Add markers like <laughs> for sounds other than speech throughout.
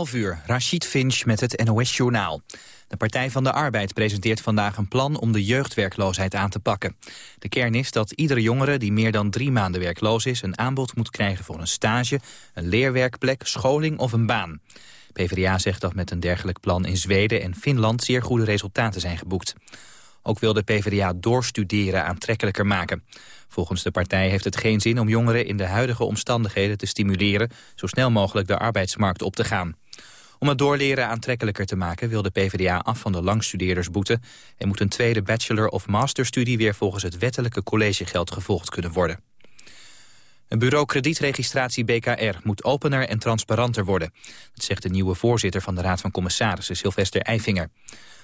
11 uur, Rachid Finch met het NOS-journaal. De Partij van de Arbeid presenteert vandaag een plan om de jeugdwerkloosheid aan te pakken. De kern is dat iedere jongere die meer dan drie maanden werkloos is... een aanbod moet krijgen voor een stage, een leerwerkplek, scholing of een baan. PvdA zegt dat met een dergelijk plan in Zweden en Finland... zeer goede resultaten zijn geboekt. Ook wil de PvdA doorstuderen aantrekkelijker maken. Volgens de partij heeft het geen zin om jongeren in de huidige omstandigheden te stimuleren... zo snel mogelijk de arbeidsmarkt op te gaan. Om het doorleren aantrekkelijker te maken wil de PvdA af van de langstudeerdersboete... en moet een tweede bachelor- of masterstudie weer volgens het wettelijke collegegeld gevolgd kunnen worden. Een bureau kredietregistratie BKR moet opener en transparanter worden. Dat zegt de nieuwe voorzitter van de Raad van Commissarissen, Sylvester Eifinger.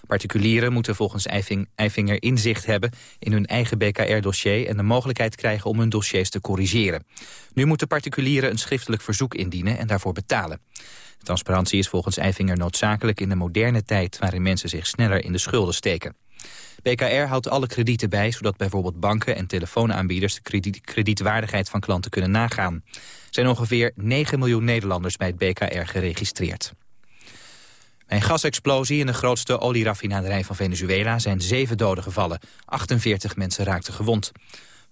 Particulieren moeten volgens Eifinger inzicht hebben in hun eigen BKR-dossier... en de mogelijkheid krijgen om hun dossiers te corrigeren. Nu moeten particulieren een schriftelijk verzoek indienen en daarvoor betalen. Transparantie is volgens Eifinger noodzakelijk in de moderne tijd... waarin mensen zich sneller in de schulden steken. BKR houdt alle kredieten bij, zodat bijvoorbeeld banken en telefoonaanbieders... de krediet kredietwaardigheid van klanten kunnen nagaan. Er zijn ongeveer 9 miljoen Nederlanders bij het BKR geregistreerd. Bij een gasexplosie in de grootste olieraffinaderij van Venezuela zijn zeven doden gevallen. 48 mensen raakten gewond.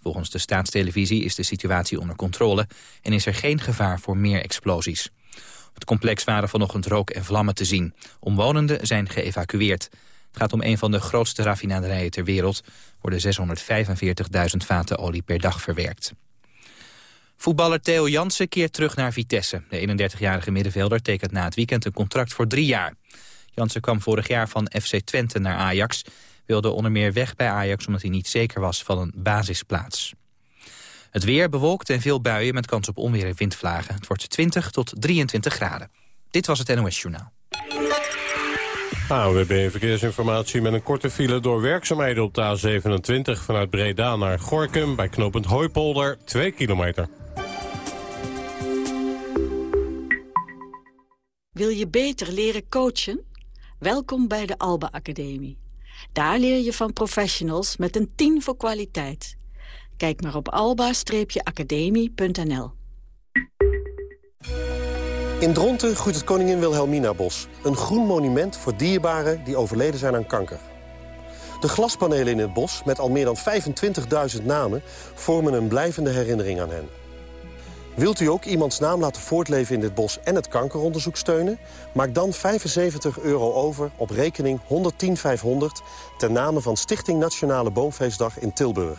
Volgens de staatstelevisie is de situatie onder controle en is er geen gevaar voor meer explosies. Het complex waren vanochtend rook en vlammen te zien. Omwonenden zijn geëvacueerd. Het gaat om een van de grootste raffinaderijen ter wereld. Worden 645.000 vaten olie per dag verwerkt. Voetballer Theo Jansen keert terug naar Vitesse. De 31-jarige middenvelder tekent na het weekend een contract voor drie jaar. Jansen kwam vorig jaar van FC Twente naar Ajax. Wilde onder meer weg bij Ajax omdat hij niet zeker was van een basisplaats. Het weer bewolkt en veel buien met kans op onweer en windvlagen. Het wordt 20 tot 23 graden. Dit was het NOS Journaal. AWB Verkeersinformatie met een korte file door werkzaamheden op de A27... vanuit Breda naar Gorkum bij knooppunt Hooipolder, 2 kilometer. Wil je beter leren coachen? Welkom bij de Alba Academie. Daar leer je van professionals met een 10 voor kwaliteit. Kijk maar op alba-academie.nl. In Dronten groeit het Koningin Wilhelmina Bos. Een groen monument voor dierbaren die overleden zijn aan kanker. De glaspanelen in het bos, met al meer dan 25.000 namen... vormen een blijvende herinnering aan hen. Wilt u ook iemands naam laten voortleven in dit bos en het kankeronderzoek steunen? Maak dan 75 euro over op rekening 110500 ten name van Stichting Nationale Boomfeestdag in Tilburg.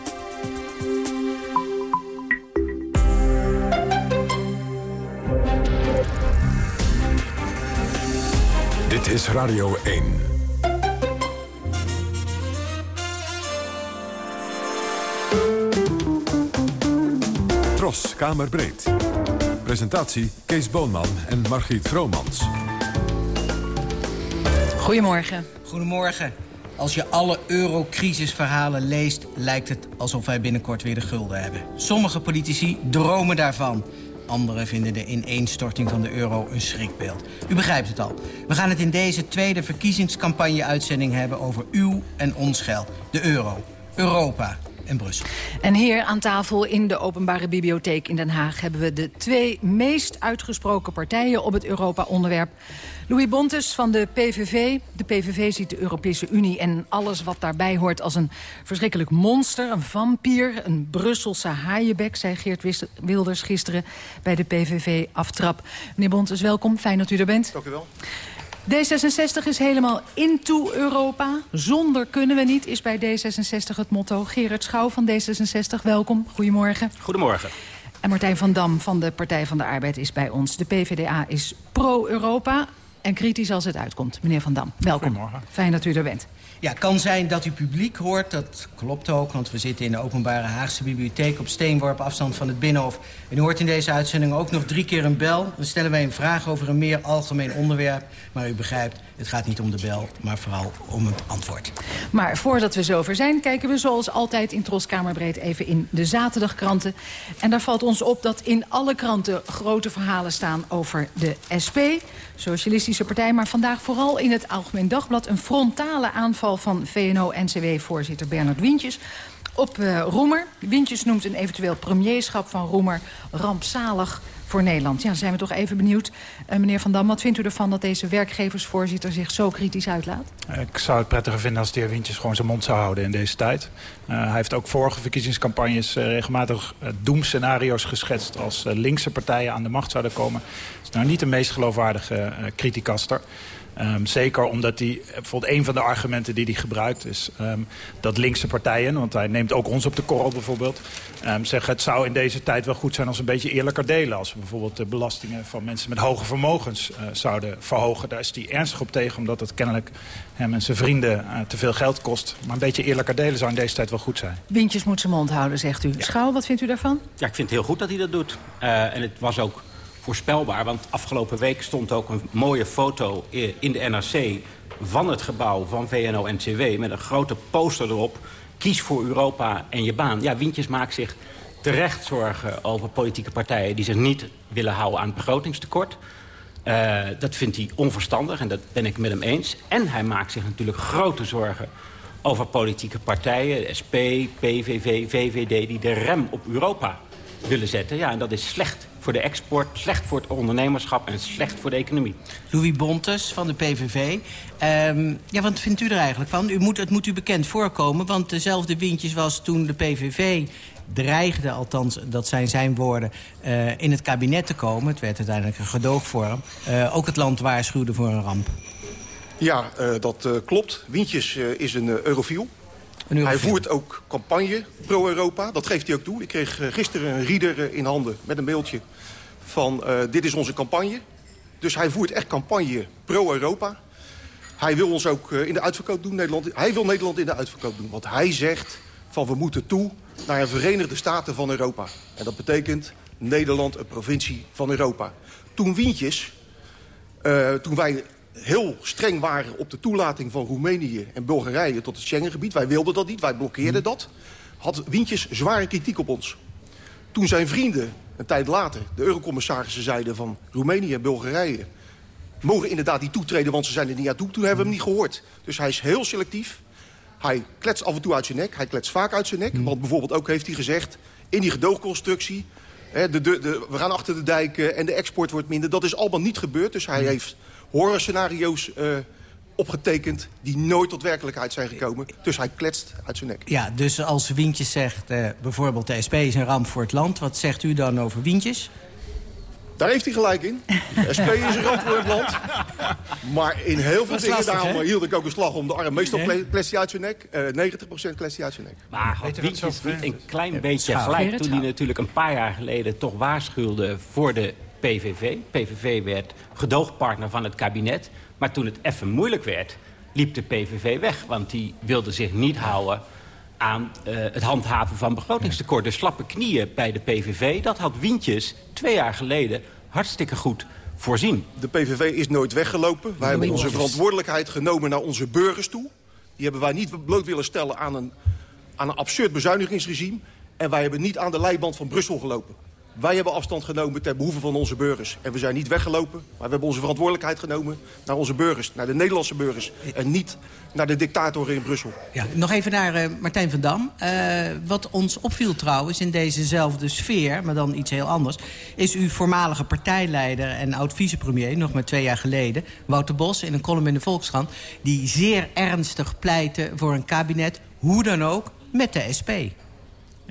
Dit is Radio 1. Tros, Kamerbreed. Presentatie Kees Boonman en Margriet Vromans. Goedemorgen. Goedemorgen. Als je alle eurocrisisverhalen leest, lijkt het alsof wij binnenkort weer de gulden hebben. Sommige politici dromen daarvan. Anderen vinden de ineenstorting van de euro een schrikbeeld. U begrijpt het al. We gaan het in deze tweede verkiezingscampagne-uitzending hebben over uw en ons geld. De euro. Europa en Brussel. En hier aan tafel in de Openbare Bibliotheek in Den Haag... hebben we de twee meest uitgesproken partijen op het Europa-onderwerp. Louis Bontes van de PVV. De PVV ziet de Europese Unie en alles wat daarbij hoort... als een verschrikkelijk monster, een vampier, een Brusselse haaienbek... zei Geert Wilders gisteren bij de PVV-aftrap. Meneer Bontes, welkom. Fijn dat u er bent. Dank u wel. D66 is helemaal into Europa. Zonder kunnen we niet, is bij D66 het motto. Gerard Schouw van D66, welkom. Goedemorgen. Goedemorgen. En Martijn van Dam van de Partij van de Arbeid is bij ons. De PvdA is pro-Europa. en kritisch als het uitkomt. Meneer Van Dam, welkom. Goedemorgen. Fijn dat u er bent. Ja, kan zijn dat u publiek hoort. Dat klopt ook, want we zitten in de openbare Haagse bibliotheek... op steenworp afstand van het Binnenhof. En u hoort in deze uitzending ook nog drie keer een bel. Dan stellen wij een vraag over een meer algemeen onderwerp. Maar u begrijpt, het gaat niet om de bel, maar vooral om het antwoord. Maar voordat we zover zijn, kijken we zoals altijd in Troskamerbreed even in de zaterdagkranten. En daar valt ons op dat in alle kranten grote verhalen staan over de SP, Socialistische Partij. Maar vandaag vooral in het Algemeen Dagblad een frontale aanval van VNO-NCW-voorzitter Bernard Wientjes op uh, Roemer. Wintjes noemt een eventueel premierschap van Roemer rampzalig voor Nederland. Ja, zijn we toch even benieuwd. Uh, meneer Van Dam, wat vindt u ervan dat deze werkgeversvoorzitter zich zo kritisch uitlaat? Ik zou het prettiger vinden als de heer Wintjes gewoon zijn mond zou houden in deze tijd. Uh, hij heeft ook vorige verkiezingscampagnes regelmatig doemscenario's geschetst... als linkse partijen aan de macht zouden komen. Het is nou niet de meest geloofwaardige criticaster. Um, zeker omdat hij, bijvoorbeeld een van de argumenten die hij gebruikt is um, dat linkse partijen, want hij neemt ook ons op de korrel bijvoorbeeld, um, zeggen het zou in deze tijd wel goed zijn als we een beetje eerlijker delen. Als we bijvoorbeeld de belastingen van mensen met hoge vermogens uh, zouden verhogen. Daar is hij ernstig op tegen, omdat het kennelijk hem en zijn vrienden uh, te veel geld kost. Maar een beetje eerlijker delen zou in deze tijd wel goed zijn. Wintjes moet zijn mond houden, zegt u. Ja. Schouw, wat vindt u daarvan? Ja, ik vind het heel goed dat hij dat doet. Uh, en het was ook voorspelbaar. Want afgelopen week stond ook een mooie foto in de NRC... van het gebouw van VNO-NCW met een grote poster erop... kies voor Europa en je baan. Ja, Wintjes maakt zich terecht zorgen over politieke partijen... die zich niet willen houden aan het begrotingstekort. Uh, dat vindt hij onverstandig en dat ben ik met hem eens. En hij maakt zich natuurlijk grote zorgen over politieke partijen... SP, PVV, VVD, die de rem op Europa willen zetten. Ja, en dat is slecht voor de export, slecht voor het ondernemerschap en slecht voor de economie. Louis Bontes van de PVV. Um, ja, wat vindt u er eigenlijk van? U moet, het moet u bekend voorkomen, want dezelfde windjes was toen de PVV dreigde, althans dat zijn zijn woorden, uh, in het kabinet te komen. Het werd uiteindelijk een gedoogvorm. Uh, ook het land waarschuwde voor een ramp. Ja, uh, dat klopt. Wientjes is een eurofiel. Hij voert ook campagne pro-Europa. Dat geeft hij ook toe. Ik kreeg gisteren een reader in handen met een mailtje van uh, dit is onze campagne. Dus hij voert echt campagne pro-Europa. Hij wil ons ook in de uitverkoop doen. Nederland, hij wil Nederland in de uitverkoop doen. Want hij zegt van we moeten toe naar een Verenigde Staten van Europa. En dat betekent Nederland een provincie van Europa. Toen Wientjes, uh, toen wij heel streng waren op de toelating van Roemenië en Bulgarije tot het Schengengebied. Wij wilden dat niet, wij blokkeerden dat. Had Wientjes zware kritiek op ons. Toen zijn vrienden, een tijd later, de eurocommissarissen zeiden van Roemenië en Bulgarije... mogen inderdaad niet toetreden, want ze zijn er niet aan toe. Toen hebben we hem niet gehoord. Dus hij is heel selectief. Hij kletst af en toe uit zijn nek. Hij kletst vaak uit zijn nek. Want bijvoorbeeld ook heeft hij gezegd, in die gedoogconstructie... Hè, de, de, de, we gaan achter de dijken en de export wordt minder. Dat is allemaal niet gebeurd. Dus hij heeft horrorscenario's uh, opgetekend die nooit tot werkelijkheid zijn gekomen. Dus hij kletst uit zijn nek. Ja, dus als Wientjes zegt, uh, bijvoorbeeld de SP is een ramp voor het land... wat zegt u dan over Wientjes? Daar heeft hij gelijk in. De SP is een ramp voor het land. Maar in heel veel dingen, lastig, daarom hield ik ook een slag om de arm. Meestal nee. klest hij uit zijn nek. Uh, 90% klest hij uit zijn nek. Maar had Wientjes niet een klein beetje gelijk... toen hij natuurlijk een paar jaar geleden toch waarschuwde voor de PVV. PVV werd gedoogpartner van het kabinet. Maar toen het even moeilijk werd, liep de PVV weg. Want die wilde zich niet houden aan uh, het handhaven van begrotingstekort. De slappe knieën bij de PVV, dat had Wientjes twee jaar geleden hartstikke goed voorzien. De PVV is nooit weggelopen. Wij hebben onze verantwoordelijkheid genomen naar onze burgers toe. Die hebben wij niet bloot willen stellen aan een, aan een absurd bezuinigingsregime. En wij hebben niet aan de leiband van Brussel gelopen. Wij hebben afstand genomen ter behoeve van onze burgers. En we zijn niet weggelopen, maar we hebben onze verantwoordelijkheid genomen... naar onze burgers, naar de Nederlandse burgers. En niet naar de dictatoren in Brussel. Ja, nog even naar uh, Martijn van Dam. Uh, wat ons opviel trouwens in dezezelfde sfeer, maar dan iets heel anders... is uw voormalige partijleider en oud-vicepremier, nog maar twee jaar geleden... Wouter Bos in een column in de Volkskrant... die zeer ernstig pleitte voor een kabinet, hoe dan ook, met de SP.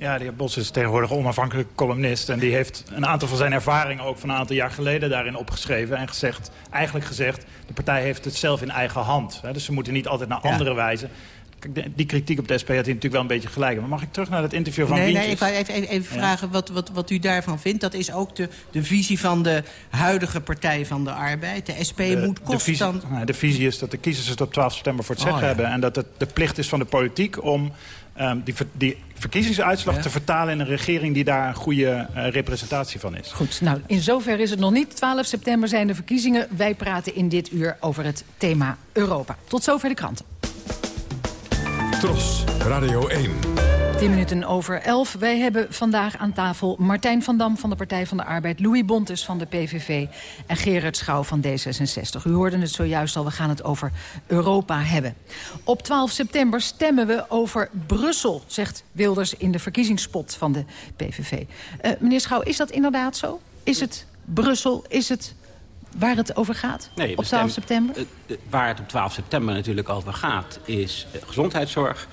Ja, de heer Bos is tegenwoordig onafhankelijk columnist. En die heeft een aantal van zijn ervaringen ook van een aantal jaar geleden daarin opgeschreven. En gezegd, eigenlijk gezegd, de partij heeft het zelf in eigen hand. Hè, dus ze moeten niet altijd naar ja. anderen wijzen. die kritiek op de SP had hij natuurlijk wel een beetje gelijk. Maar mag ik terug naar het interview van Nee, Wientjes? nee, ik wou even, even, even vragen wat, wat, wat u daarvan vindt. Dat is ook de, de visie van de huidige Partij van de Arbeid. De SP moet de visie, constant... de visie is dat de kiezers het op 12 september voor het Oh, zeggen ja. hebben. En dat het de plicht is van de politiek om ehm, die, ver- die verkiezingsuitslag Ja. te vertalen in een regering die daar een goede eh, representatie van is. Goed, nou, in zover is het nog niet. 12 september zijn de verkiezingen. Wij praten in dit uur over het thema Europa. Tot zover de kranten. Tros, Radio 1. 10 minuten over 11. Wij hebben vandaag aan tafel Martijn van Dam van de Partij van de Arbeid... Louis Bontes van de PVV en Gerard Schouw van D66. U hoorde het zojuist al, we gaan het over Europa hebben. Op 12 september stemmen we over Brussel, zegt Wilders... in de verkiezingspot van de PVV. Eh, meneer Schouw, is dat inderdaad zo? Is het Brussel? Is het waar het over gaat Nee, op we 12 stemmen- september? eh, eh, waar het op 12 september natuurlijk over gaat, is gezondheidszorg.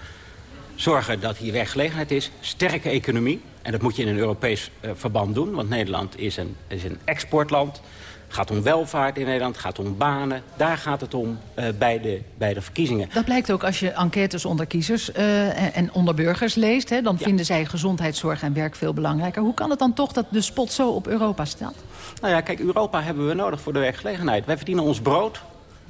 Zorgen dat hier werkgelegenheid is. Sterke economie. En dat moet je in een Europees eh, verband doen. Want Nederland is een, is een exportland. Het gaat om welvaart in Nederland. Het gaat om banen. Daar gaat het om eh, bij, de, bij de verkiezingen. Dat blijkt ook als je enquêtes onder kiezers eh, en- en onder burgers leest. Hè, dan vinden zij gezondheidszorg en werk veel belangrijker. Hoe kan het dan toch dat de spot zo op Europa staat? Nou ja, kijk, Europa hebben we nodig voor de werkgelegenheid. Wij verdienen ons brood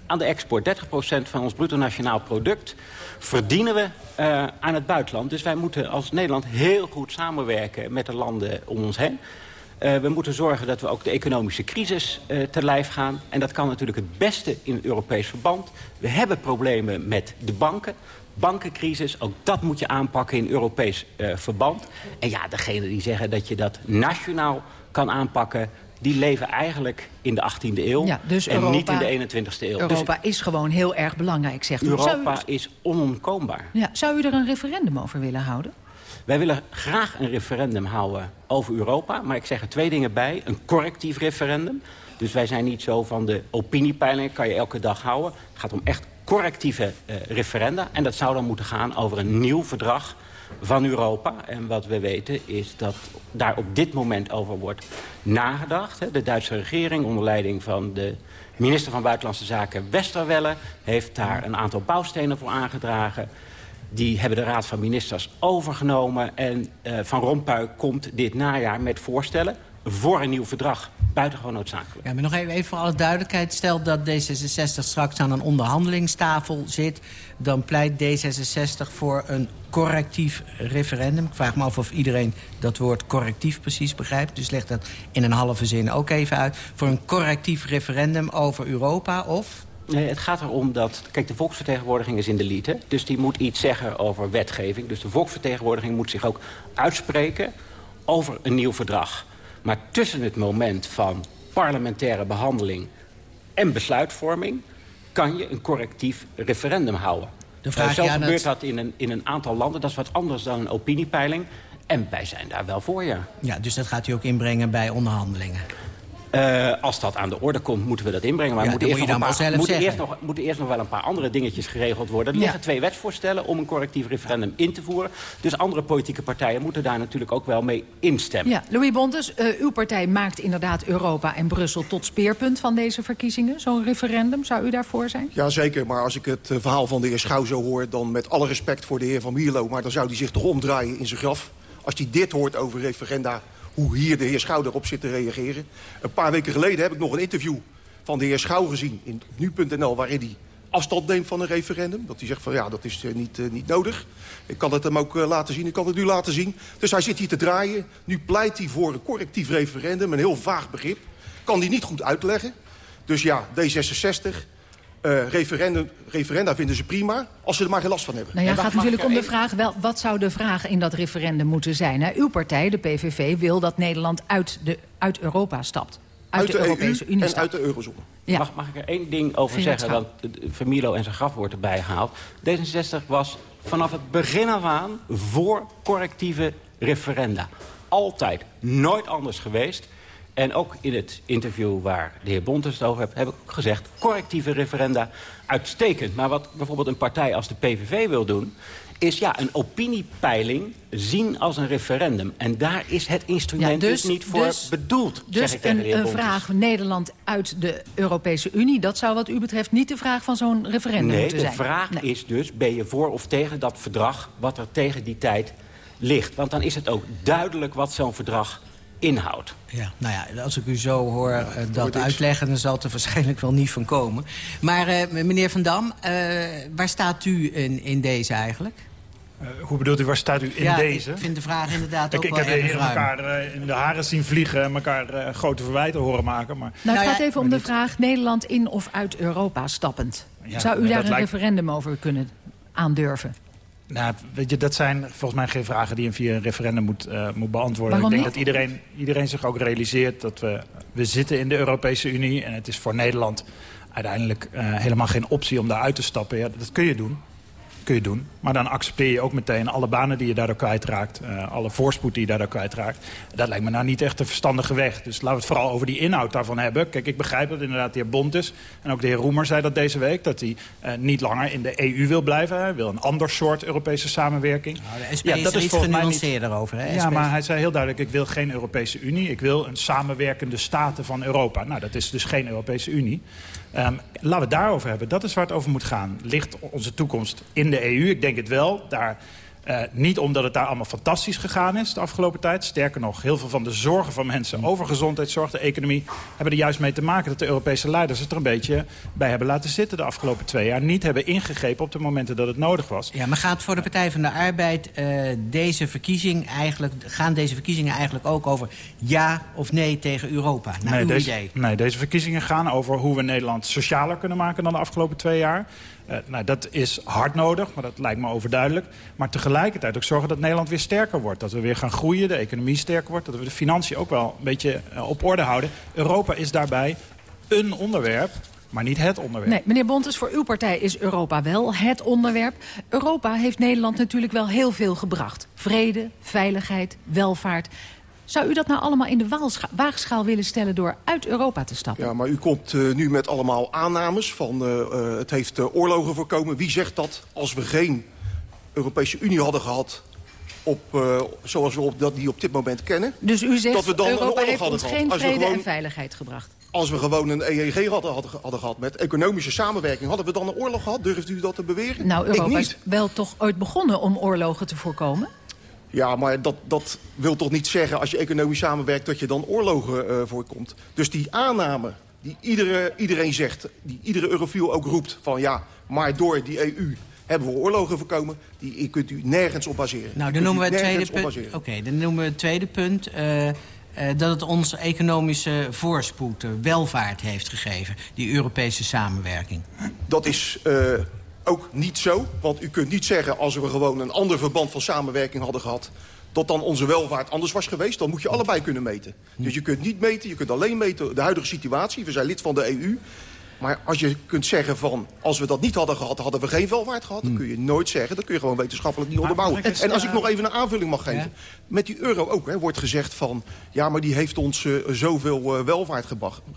aan de export. 30% van ons bruto nationaal product verdienen we eh, aan het buitenland. Dus wij moeten als Nederland heel goed samenwerken met de landen om ons heen. Eh, we moeten zorgen dat we ook de economische crisis eh, te lijf gaan. En dat kan natuurlijk het beste in het Europees verband. We hebben problemen met de banken. Bankencrisis, ook dat moet je aanpakken in Europees verband. En ja, degene die zeggen dat je dat nationaal kan aanpakken... die leven eigenlijk in de 18e eeuw Ja, dus en Europa- niet in de 21e eeuw. Europa is gewoon heel erg belangrijk, zegt dus u. Europa u, is onontkoombaar. ja, zou u er een referendum over willen houden? Wij willen graag een referendum houden over Europa. Maar ik zeg er twee dingen bij. Een correctief referendum. Dus wij zijn niet zo van de opiniepeilingen, kan je elke dag houden. Het gaat om echt correctieve eh, referenda. En dat zou dan moeten gaan over een nieuw verdrag van Europa. En wat we weten is dat daar op dit moment over wordt nagedacht. De Duitse regering onder leiding van de minister van Buitenlandse Zaken Westerwelle... heeft daar een aantal bouwstenen voor aangedragen. Die hebben de Raad van Ministers overgenomen. En eh, Van Rompuy komt dit najaar met voorstellen voor een nieuw verdrag. Buitengewoon noodzakelijk. Ja, maar nog even, even voor alle duidelijkheid. Stel dat D66 straks aan een onderhandelingstafel zit... dan pleit D66 voor een correctief referendum. Ik vraag me af of iedereen dat woord correctief precies begrijpt. Dus leg dat in een halve zin ook even uit. Voor een correctief referendum over Europa of... Nee, het gaat erom dat... Kijk, de volksvertegenwoordiging is in de. Hè? Dus die moet iets zeggen over wetgeving. Dus de volksvertegenwoordiging moet zich ook uitspreken over een nieuw verdrag. Maar tussen het moment van parlementaire behandeling en besluitvorming... kan je een correctief referendum houden. Dan vraag Eh, zo je gebeurt het- dat in een, in een aantal landen. Dat is wat anders dan een opiniepeiling. En wij zijn daar wel voor, ja. Ja, dus dat gaat u ook inbrengen bij onderhandelingen. Eh, als dat aan de orde komt, moeten we dat inbrengen. Maar Ja, moeten, eerst, nog paar, eerst moeten eerst wel een paar andere dingetjes geregeld worden. Er Ja. liggen twee wetsvoorstellen om een correctief referendum in te voeren. Dus andere politieke partijen moeten daar natuurlijk ook wel mee instemmen. Ja, Louis Bontes, eh, uw partij maakt inderdaad Europa en Brussel tot speerpunt van deze verkiezingen. Zo'n referendum, zou u daarvoor zijn? Jazeker, maar als ik het eh, verhaal van de heer Schouw zo hoor... dan met alle respect voor de heer Van Mierlo... maar dan zou hij zich toch omdraaien in zijn graf. Als hij dit hoort over referenda, hoe hier de heer Schouw erop zit te reageren. Een paar weken geleden heb ik nog een interview van de heer Schouw gezien... in nu.nl, waarin hij afstand neemt van een referendum. Dat hij zegt van ja, dat is eh, niet, eh, niet nodig. Ik kan het hem ook eh, laten zien, ik kan het nu laten zien. Dus hij zit hier te draaien. Nu pleit hij voor een correctief referendum, een heel vaag begrip. Kan hij niet goed uitleggen. Dus ja, D66... eh, referendum, referenda vinden ze prima, als ze er maar geen last van hebben. Nou ja, het gaat natuurlijk om de vraag... Wel, wat zou de vraag in dat referendum moeten zijn? Nou, uw partij, de PVV, wil dat Nederland uit, de, uit Europa stapt. Uit, de, Europese EU Unie en stapt. uit de eurozone. Ja. Mag, mag ik er één ding over zeggen? Want eh, Vermilo en zijn graf wordt erbij gehaald. D66 was vanaf het begin af aan voor correctieve referenda. Altijd. Nooit anders geweest. En ook in het interview waar de heer Bontes het over heeft... heb ik gezegd, correctieve referenda, uitstekend. Maar wat bijvoorbeeld een partij als de PVV wil doen is ja, een opiniepeiling zien als een referendum. En daar is het instrument dus, dus, niet voor dus, bedoeld, dus zeg ik een, een vraag Nederland uit de Europese Unie... dat zou wat u betreft niet de vraag van zo'n referendum nee, moeten zijn. Nee, de vraag is dus, ben je voor of tegen dat verdrag... wat er tegen die tijd ligt? Want dan is het ook duidelijk wat zo'n verdrag inhoudt. Ja, nou ja, als ik u zo hoor uh, dat uitleggen... dan zal het er waarschijnlijk wel niet van komen. Maar uh, meneer Van Dam, uh, waar staat u in, in deze eigenlijk? Uh, hoe bedoelt u, waar staat u in ja, deze? ik vind de vraag inderdaad <laughs> ook ik, wel Ik heb de heren elkaar uh, in de haren zien vliegen... en elkaar uh, grote verwijten horen maken. Maar... Nou, het nou gaat even om de vraag Nederland in of uit Europa stappend. Ja, Zou u daar een lijkt... referendum over kunnen aandurven? Nou, weet je, dat zijn volgens mij geen vragen die je via een referendum moet, moet beantwoorden. Waarom ik denk niet? dat iedereen, iedereen zich ook realiseert dat we, we zitten in de Europese Unie... en het is voor Nederland uiteindelijk helemaal geen optie om daaruit te stappen. Ja, dat kun je doen kun je doen. Maar dan accepteer je ook meteen alle banen die je daardoor kwijtraakt. Uh, alle voorspoed die je daardoor kwijtraakt. Dat lijkt me nou niet echt een verstandige weg. Dus laten we het vooral over die inhoud daarvan hebben. Kijk, ik begrijp dat inderdaad de heer Bontes en ook de heer Roemer zei dat deze week... dat hij uh, niet langer in de EU wil blijven. Hij wil een ander soort Europese samenwerking. Nou, de SP ja, dat is, is iets genuanceerder over. Hè? Ja, maar hij zei heel duidelijk... ik wil geen Europese Unie. Ik wil een samenwerkende staten van Europa. Nou, dat is dus geen Europese Unie. Um, laten we het daarover hebben. Dat is waar het over moet gaan. Ligt onze toekomst in de EU? Ik denk het wel. Daar Uh, niet omdat het daar allemaal fantastisch gegaan is de afgelopen tijd. Sterker nog, heel veel van de zorgen van mensen over gezondheidszorg, de economie... hebben er juist mee te maken dat de Europese leiders het er een beetje bij hebben laten zitten de afgelopen twee jaar. Niet hebben ingegrepen op de momenten dat het nodig was. Ja, maar gaat voor de Partij van de Arbeid uh, deze verkiezing eigenlijk, gaan deze verkiezingen eigenlijk ook over ja of nee tegen Europa? Naar nee, uw deze, idee? Nee, deze verkiezingen gaan over hoe we Nederland socialer kunnen maken dan de afgelopen twee jaar. Uh, nou, dat is hard nodig, maar dat lijkt me overduidelijk. Maar tegelijkertijd ook zorgen dat Nederland weer sterker wordt. Dat we weer gaan groeien, de economie sterker wordt. Dat we de financiën ook wel een beetje uh, op orde houden. Europa is daarbij een onderwerp, maar niet het onderwerp. Nee, meneer Bontes, voor uw partij is Europa wel het onderwerp. Europa heeft Nederland natuurlijk wel heel veel gebracht. Vrede, veiligheid, welvaart. Zou u dat nou allemaal in de waagschaal willen stellen door uit Europa te stappen? Ja, maar u komt uh, nu met allemaal aannames van uh, uh, het heeft oorlogen voorkomen. Wie zegt dat als we geen Europese Unie hadden gehad... Op, zoals we op, dat die op dit moment kennen... Dus u zegt dat we dan Europa een heeft hadden ons geen gehad. vrede gewoon, en veiligheid gebracht? Als we gewoon een EEG hadden, hadden, gehad met economische samenwerking... hadden we dan een oorlog gehad? Durft u dat te beweren? Nou, Europa is wel toch ooit begonnen om oorlogen te voorkomen? Ja, maar dat, dat wil toch niet zeggen als je economisch samenwerkt... dat je dan oorlogen uh, voorkomt. Dus die aanname die iedere, iedereen zegt, die iedere eurofiel ook roept... van ja, maar door die EU hebben we oorlogen voorkomen... die kunt u nergens op baseren. Nou, dan noemen we het tweede punt. Oké, okay, dan noemen we het tweede punt... Uh, uh, dat het ons economische voorspoed, welvaart heeft gegeven. Die Europese samenwerking. Dat is uh, ook niet zo. Want u kunt niet zeggen, als we gewoon een ander verband van samenwerking hadden gehad... dat dan onze welvaart anders was geweest. Dan moet je allebei kunnen meten. Dus je kunt niet meten, je kunt alleen meten de huidige situatie. We zijn lid van de EU. Maar als je kunt zeggen van, als we dat niet hadden gehad... hadden we geen welvaart gehad, dan kun je nooit zeggen. Dat kun je gewoon wetenschappelijk niet onderbouwen. En als ik nog even een aanvulling mag geven. Met die euro ook hè, wordt gezegd van... ja, maar die heeft ons uh, zoveel uh, welvaart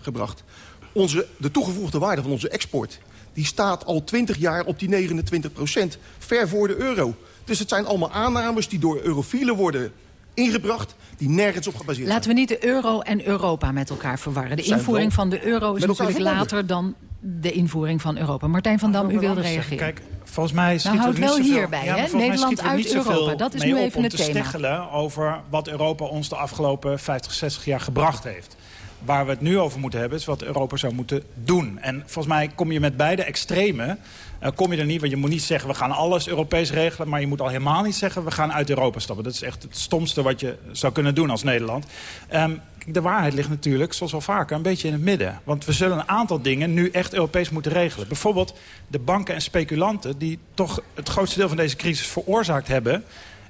gebracht. Onze, de toegevoegde waarde van onze export... die staat al 20 jaar op die 29 procent. Ver voor de euro. Dus het zijn allemaal aannames die door eurofielen worden ingebracht die nergens op gebaseerd Laten we niet de euro en Europa met elkaar verwarren. De invoering van de euro is natuurlijk later dan de invoering van Europa. Martijn van Dam, u wilde reageren. Kijk, volgens mij nou, houdt wel zoveel, hierbij, ja, hè? Nederland uit Europa. Dat is nu even om het te thema. steggelen over wat Europa ons de afgelopen 50, 60 jaar gebracht heeft. Waar we het nu over moeten hebben, is wat Europa zou moeten doen. En volgens mij kom je met beide extremen... Uh, kom je er niet, want je moet niet zeggen... we gaan alles Europees regelen, maar je moet al helemaal niet zeggen... we gaan uit Europa stappen. Dat is echt het stomste wat je zou kunnen doen als Nederland. Um, de waarheid ligt natuurlijk, zoals wel vaker, een beetje in het midden. Want we zullen een aantal dingen nu echt Europees moeten regelen. Bijvoorbeeld de banken en speculanten... die toch het grootste deel van deze crisis veroorzaakt hebben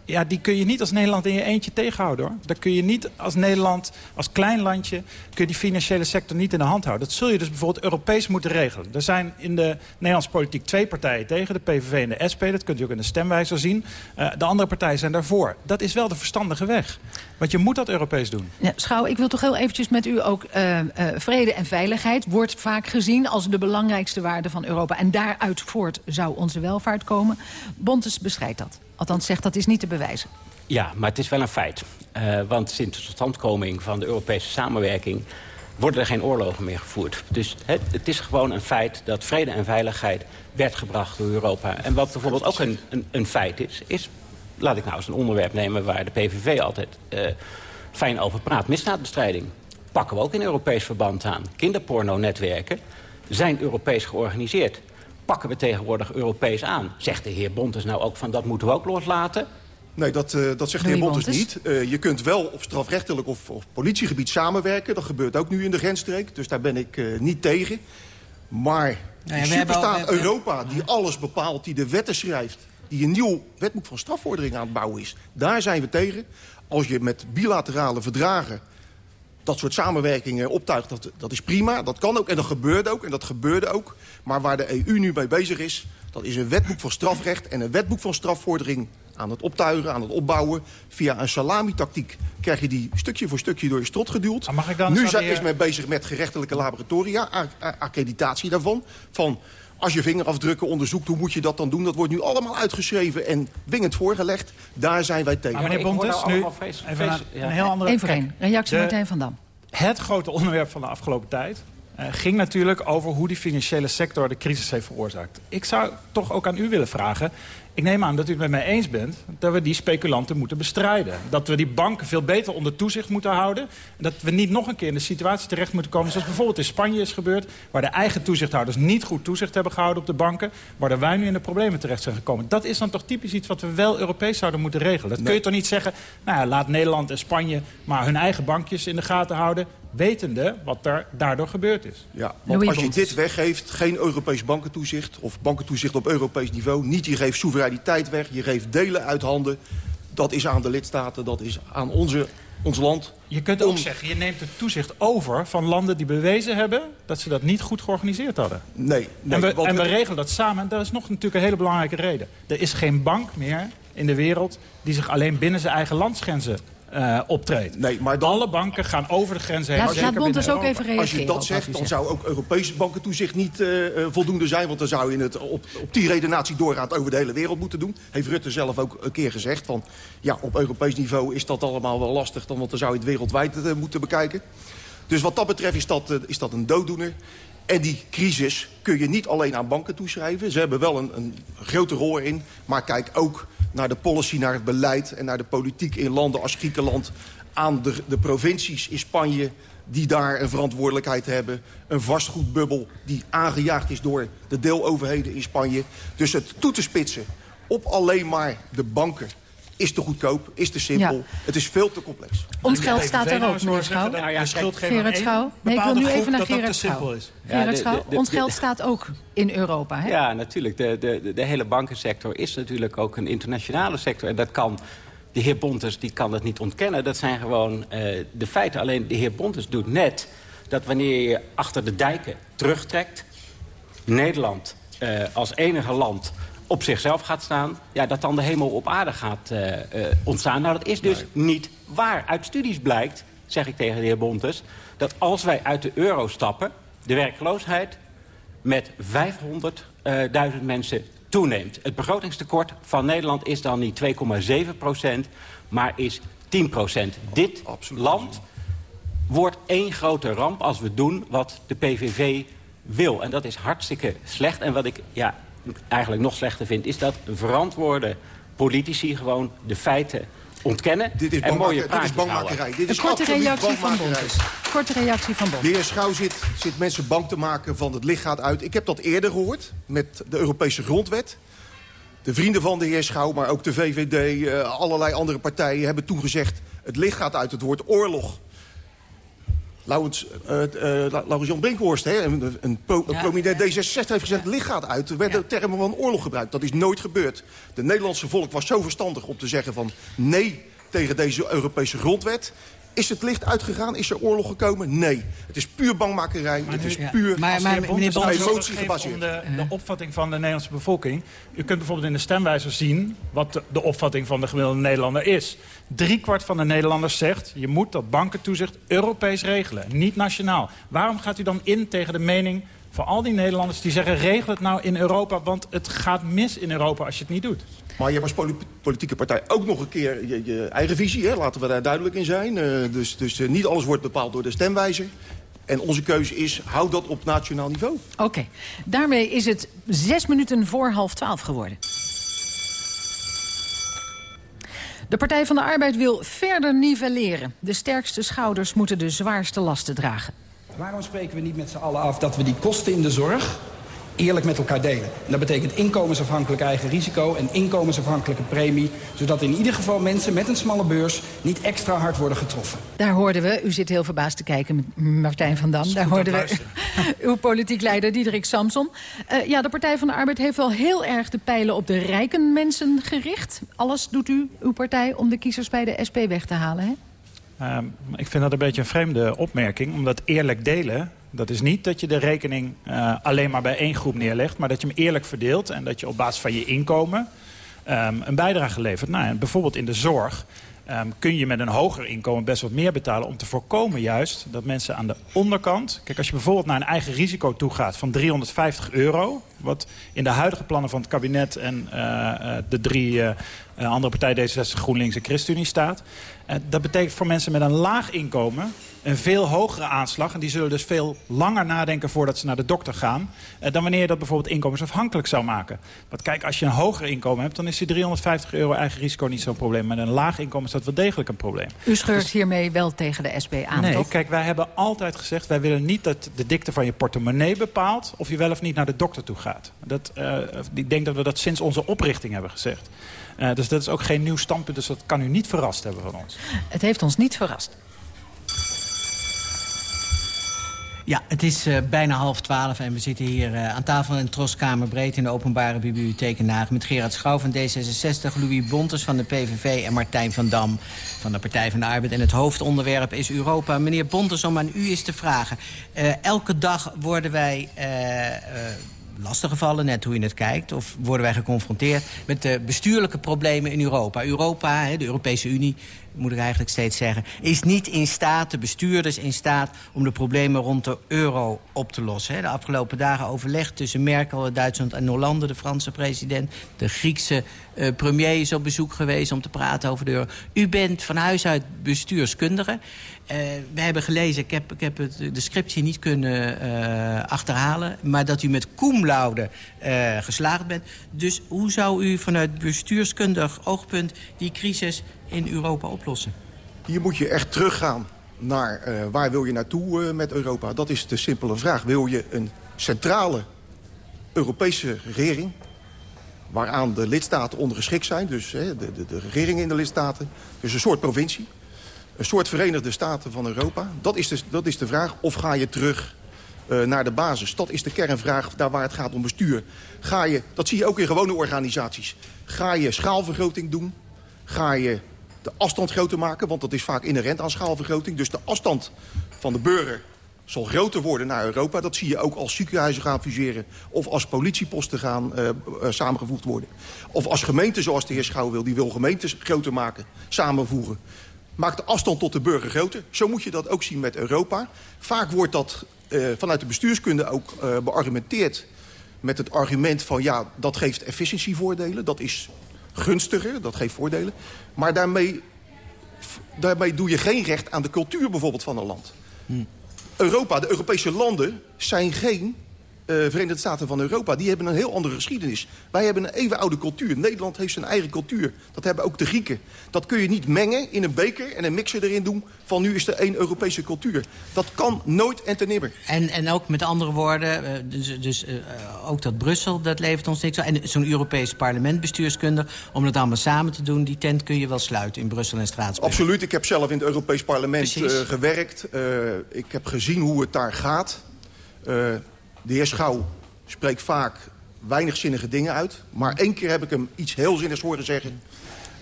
Ja, die kun je niet als Nederland in je eentje tegenhouden, hoor. Dat kun je niet als Nederland, als klein landje... kun je die financiële sector niet in de hand houden. Dat zul je dus bijvoorbeeld Europees moeten regelen. Er zijn in de Nederlandse politiek twee partijen tegen. De PVV en de SP, dat kunt u ook in de stemwijzer zien. Uh, de andere partijen zijn daarvoor. Dat is wel de verstandige weg. Want je moet dat Europees doen. Ja, Schouw, ik wil toch heel eventjes met u ook... Uh, uh, vrede en veiligheid wordt vaak gezien als de belangrijkste waarde van Europa. En daaruit voort zou onze welvaart komen. Bontes bestrijdt dat. Althans zegt dat is niet te bewijzen. Ja, maar het is wel een feit. Uh, want sinds de totstandkoming van de Europese samenwerking... worden er geen oorlogen meer gevoerd. Dus het, het, is gewoon een feit dat vrede en veiligheid werd gebracht door Europa. En wat bijvoorbeeld ook een, een, een feit is... is, laat ik nou eens een onderwerp nemen waar de PVV altijd uh, fijn over praat. Misdaadbestrijding pakken we ook in Europees verband aan. Kinderporno-netwerken zijn Europees georganiseerd pakken we tegenwoordig Europees aan. Zegt de heer Bontes nou ook van dat moeten we ook loslaten? Nee, dat, uh, dat zegt de heer Bontes niet. Uh, je kunt wel op strafrechtelijk of, of, politiegebied samenwerken. Dat gebeurt ook nu in de grensstreek. Dus daar ben ik uh, niet tegen. Maar nou ja, superstaat al, Europa, die alles bepaalt, die de wetten schrijft... die een nieuw wetboek van strafvordering aan het bouwen is... daar zijn we tegen. Als je met bilaterale verdragen dat soort samenwerkingen optuigt, dat, dat is prima. Dat kan ook en dat gebeurt ook en dat gebeurde ook. Maar waar de EU nu mee bezig is, dat is een wetboek van strafrecht... en een wetboek van strafvordering aan het optuigen, aan het opbouwen. Via een salami-tactiek krijg je die stukje voor stukje door je strot geduwd. Mag ik dan nu zijn, is men bezig met gerechtelijke laboratoria, accreditatie daarvan. Van als je vingerafdrukken onderzoekt, hoe moet je dat dan doen? Dat wordt nu allemaal uitgeschreven en wingend voorgelegd. Daar zijn wij tegen. Maar meneer Bontes, nu even een, een heel andere... Eén voor één. Reactie Martijn van Dam. Het grote onderwerp van de afgelopen tijd uh, ging natuurlijk over hoe die financiële sector de crisis heeft veroorzaakt. Ik zou toch ook aan u willen vragen... Ik neem aan dat u het met mij eens bent dat we die speculanten moeten bestrijden. Dat we die banken veel beter onder toezicht moeten houden. En dat we niet nog een keer in de situatie terecht moeten komen... zoals bijvoorbeeld in Spanje is gebeurd... waar de eigen toezichthouders niet goed toezicht hebben gehouden op de banken... waar wij nu in de problemen terecht zijn gekomen. Dat is dan toch typisch iets wat we wel Europees zouden moeten regelen. Dat nee. kun je toch niet zeggen... nou ja, laat Nederland en Spanje maar hun eigen bankjes in de gaten houden wetende wat er daardoor gebeurd is. Ja, want als je dit weggeeft, geen Europees bankentoezicht... of bankentoezicht op Europees niveau, niet je geeft soevereiniteit weg... je geeft delen uit handen, dat is aan de lidstaten, dat is aan onze, ons land... Je kunt ook om... zeggen, je neemt het toezicht over van landen die bewezen hebben... dat ze dat niet goed georganiseerd hadden. Nee. nee en we, en we regelen dat samen. En dat is nog natuurlijk een hele belangrijke reden. Er is geen bank meer in de wereld die zich alleen binnen zijn eigen landsgrenzen uh, optreedt. Nee, maar dan... Alle banken gaan over de grens heen. Laat, laat Bond dus ook even reageren. Als je dat zegt, dan zou ook Europese bankentoezicht niet uh, voldoende zijn. Want dan zou je het op, op die redenatie doorgaand over de hele wereld moeten doen. Heeft Rutte zelf ook een keer gezegd. Van, ja, op Europees niveau is dat allemaal wel lastig. Dan, want dan zou je het wereldwijd uh, moeten bekijken. Dus wat dat betreft is dat, is dat een dooddoener. En die crisis kun je niet alleen aan banken toeschrijven. Ze hebben wel een, een grote rol in. Maar kijk ook naar de policy, naar het beleid... en naar de politiek in landen als Griekenland... aan de, de provincies in Spanje die daar een verantwoordelijkheid hebben. Een vastgoedbubbel die aangejaagd is door de deeloverheden in Spanje. Dus het toe te spitsen op alleen maar de banken is te goedkoop, is te simpel. Het is veel te complex. Ons geld staat er ook, Noor Schouw. Nou ja, Gerard Schouw. Nee, ik wil nu even naar Gerard Schouw. Gerard Schouw, ons geld staat ook in Europa, hè? Ja, natuurlijk. De, de, de hele bankensector is natuurlijk ook een internationale sector. En dat kan... De heer Bontes die kan dat niet ontkennen. Dat zijn gewoon uh, de feiten. Alleen de heer Bontes doet net dat wanneer je achter de dijken terugtrekt... Nederland uh, als enige land op zichzelf gaat staan... Ja, dat dan de hemel op aarde gaat uh, uh, ontstaan. Nou, dat is dus nee. niet waar. Uit studies blijkt, zeg ik tegen de heer Bontes... dat als wij uit de euro stappen, de werkloosheid met 500.000 mensen toeneemt. Het begrotingstekort van Nederland is dan niet 2,7 procent, maar is 10 procent. Dit Absoluut. land wordt één grote ramp als we doen wat de PVV wil. En dat is hartstikke slecht. En wat ik ja, eigenlijk nog slechter vind... is dat verantwoorde politici gewoon de feiten ontkennen dit is en mooie dit is bangmakerij. Dit is een korte reactie van Bontes. Korte reactie van Bontes. De heer Schouw zit, zit mensen bang te maken van het licht gaat uit. Ik heb dat eerder gehoord met de Europese grondwet. De vrienden van de heer Schouw, maar ook de VVD, uh, allerlei andere partijen... hebben toegezegd, het licht gaat uit. Het woord oorlog Laurens, uh, uh, Jan Brinkhorst, hè, een, een, pro, prominent D66, heeft gezegd... licht gaat uit. Er werden termen van oorlog gebruikt. Dat is nooit gebeurd. De Nederlandse volk was zo verstandig om te zeggen van... nee tegen deze Europese grondwet. Is het licht uitgegaan? Is er oorlog gekomen? Nee. Het is puur bangmakerij. het is puur maar, maar, meneer emotie gebaseerd. De, de opvatting van de Nederlandse bevolking. U kunt bijvoorbeeld in de stemwijzer zien... wat de, de opvatting van de gemiddelde Nederlander is. Driekwart van de Nederlanders zegt... je moet dat bankentoezicht Europees regelen, niet nationaal. Waarom gaat u dan in tegen de mening van al die Nederlanders die zeggen... regel het nou in Europa, want het gaat mis in Europa als je het niet doet. Maar je hebt als politieke partij ook nog een keer je, je eigen visie. Hè? Laten we daar duidelijk in zijn. Uh, dus dus uh, niet alles wordt bepaald door de stemwijzer. En onze keuze is, hou dat op nationaal niveau. Oké, daarmee is het zes minuten voor half twaalf geworden. De Partij van de Arbeid wil verder nivelleren. De sterkste schouders moeten de zwaarste lasten dragen. Waarom spreken we niet met z'n allen af dat we die kosten in de zorg eerlijk met elkaar delen. En dat betekent inkomensafhankelijk eigen risico en inkomensafhankelijke premie... zodat in ieder geval mensen met een smalle beurs niet extra hard worden getroffen. Daar hoorden we, u zit heel verbaasd te kijken, Martijn van Dam... daar hoorden we <laughs> uw politiek leider Diederik Samson. Uh, ja, de Partij van de Arbeid heeft wel heel erg de pijlen op de rijke mensen gericht. Alles doet u, uw partij, om de kiezers bij de SP weg te halen, hè? Uh, ik vind dat een beetje een vreemde opmerking, omdat eerlijk delen dat is niet dat je de rekening uh, alleen maar bij één groep neerlegt... maar dat je hem eerlijk verdeelt en dat je op basis van je inkomen um, een bijdrage levert. Nou, bijvoorbeeld in de zorg um, kun je met een hoger inkomen best wat meer betalen... om te voorkomen juist dat mensen aan de onderkant... Kijk, als je bijvoorbeeld naar een eigen risico toe gaat van 350 euro... wat in de huidige plannen van het kabinet en uh, uh, de drie andere partijen... D66, GroenLinks en ChristenUnie staat... dat betekent voor mensen met een laag inkomen een veel hogere aanslag. En die zullen dus veel langer nadenken voordat ze naar de dokter gaan... Eh, dan wanneer je dat bijvoorbeeld inkomensafhankelijk zou maken. Want kijk, als je een hoger inkomen hebt... dan is die 350 euro eigen risico niet zo'n probleem. Met een laag inkomen is dat wel degelijk een probleem. U scheurt dus... hiermee wel tegen de SP aan, nee, kijk, wij hebben altijd gezegd... wij willen niet dat de dikte van je portemonnee bepaalt... of je wel of niet naar de dokter toe gaat. Dat, uh, ik denk dat we dat sinds onze oprichting hebben gezegd. Uh, dus dat is ook geen nieuw standpunt, dus dat kan u niet verrast hebben van ons. Het heeft ons niet verrast. Ja, het is uh, bijna half twaalf en we zitten hier uh, aan tafel in Troskamer Breed... in de Openbare Bibliotheek in Haag... met Gerard Schouw van D66, Louis Bontes van de PVV... en Martijn van Dam van de Partij van de Arbeid. En het hoofdonderwerp is Europa. Meneer Bontes, om aan u is te vragen. Uh, elke dag worden wij lastige net hoe je het kijkt... of worden wij geconfronteerd met de bestuurlijke problemen in Europa. Europa, de Europese Unie, moet ik eigenlijk steeds zeggen... is niet in staat, de bestuurders in staat... om de problemen rond de euro op te lossen. De afgelopen dagen overleg tussen Merkel, Duitsland en Hollande... de Franse president, de Griekse uh, premier is op bezoek geweest... om te praten over de euro. U bent van huis uit bestuurskundige. Uh, we hebben gelezen, ik heb, ik heb het, de scriptie niet kunnen uh, achterhalen... maar dat u met cum laude uh, geslaagd bent. Dus hoe zou u vanuit bestuurskundig oogpunt die crisis in Europa oplossen? Hier moet je echt teruggaan naar uh, waar wil je naartoe uh, met Europa. Dat is de simpele vraag. Wil je een centrale Europese regering... waaraan de lidstaten ondergeschikt zijn, dus hè, de, de, de regeringen in de lidstaten... dus een soort provincie, een soort Verenigde Staten van Europa. Dat is de, dat is de vraag. Of ga je terug uh, naar de basis? Dat is de kernvraag daar waar het gaat om bestuur. Ga je, dat zie je ook in gewone organisaties. Ga je schaalvergroting doen? Ga je de afstand groter maken, want dat is vaak inherent aan schaalvergroting. Dus de afstand van de burger zal groter worden naar Europa. Dat zie je ook als ziekenhuizen gaan fuseren... of als politieposten gaan uh, uh, samengevoegd worden. Of als gemeenten, zoals de heer Schouw wil... die wil gemeentes groter maken, samenvoegen. Maakt de afstand tot de burger groter. Zo moet je dat ook zien met Europa. Vaak wordt dat uh, vanuit de bestuurskunde ook beargumenteerd... met het argument van ja, dat geeft efficiëntievoordelen. Dat is gunstiger, dat geeft voordelen. Maar daarmee, daarmee doe je geen recht aan de cultuur bijvoorbeeld van een land. Hm. Europa, de Europese landen, zijn geen uh, Verenigde Staten van Europa... die hebben een heel andere geschiedenis. Wij hebben een even oude cultuur. Nederland heeft zijn eigen cultuur. Dat hebben ook de Grieken. Dat kun je niet mengen in een beker en een mixer erin doen... van nu is er één Europese cultuur. Dat kan nooit en ten nimmer. En, en ook met andere woorden, uh, dus, dus uh, ook dat Brussel, dat levert ons niks. En zo'n Europees parlement bestuurskundig... om dat allemaal samen te doen, die tent kun je wel sluiten in Brussel en Straatsburg. Absoluut. Ik heb zelf in het Europees parlement gewerkt. ik heb gezien hoe het daar gaat... De heer Schouw spreekt vaak weinig zinnige dingen uit. Maar één keer heb ik hem iets heel zinnigs horen zeggen.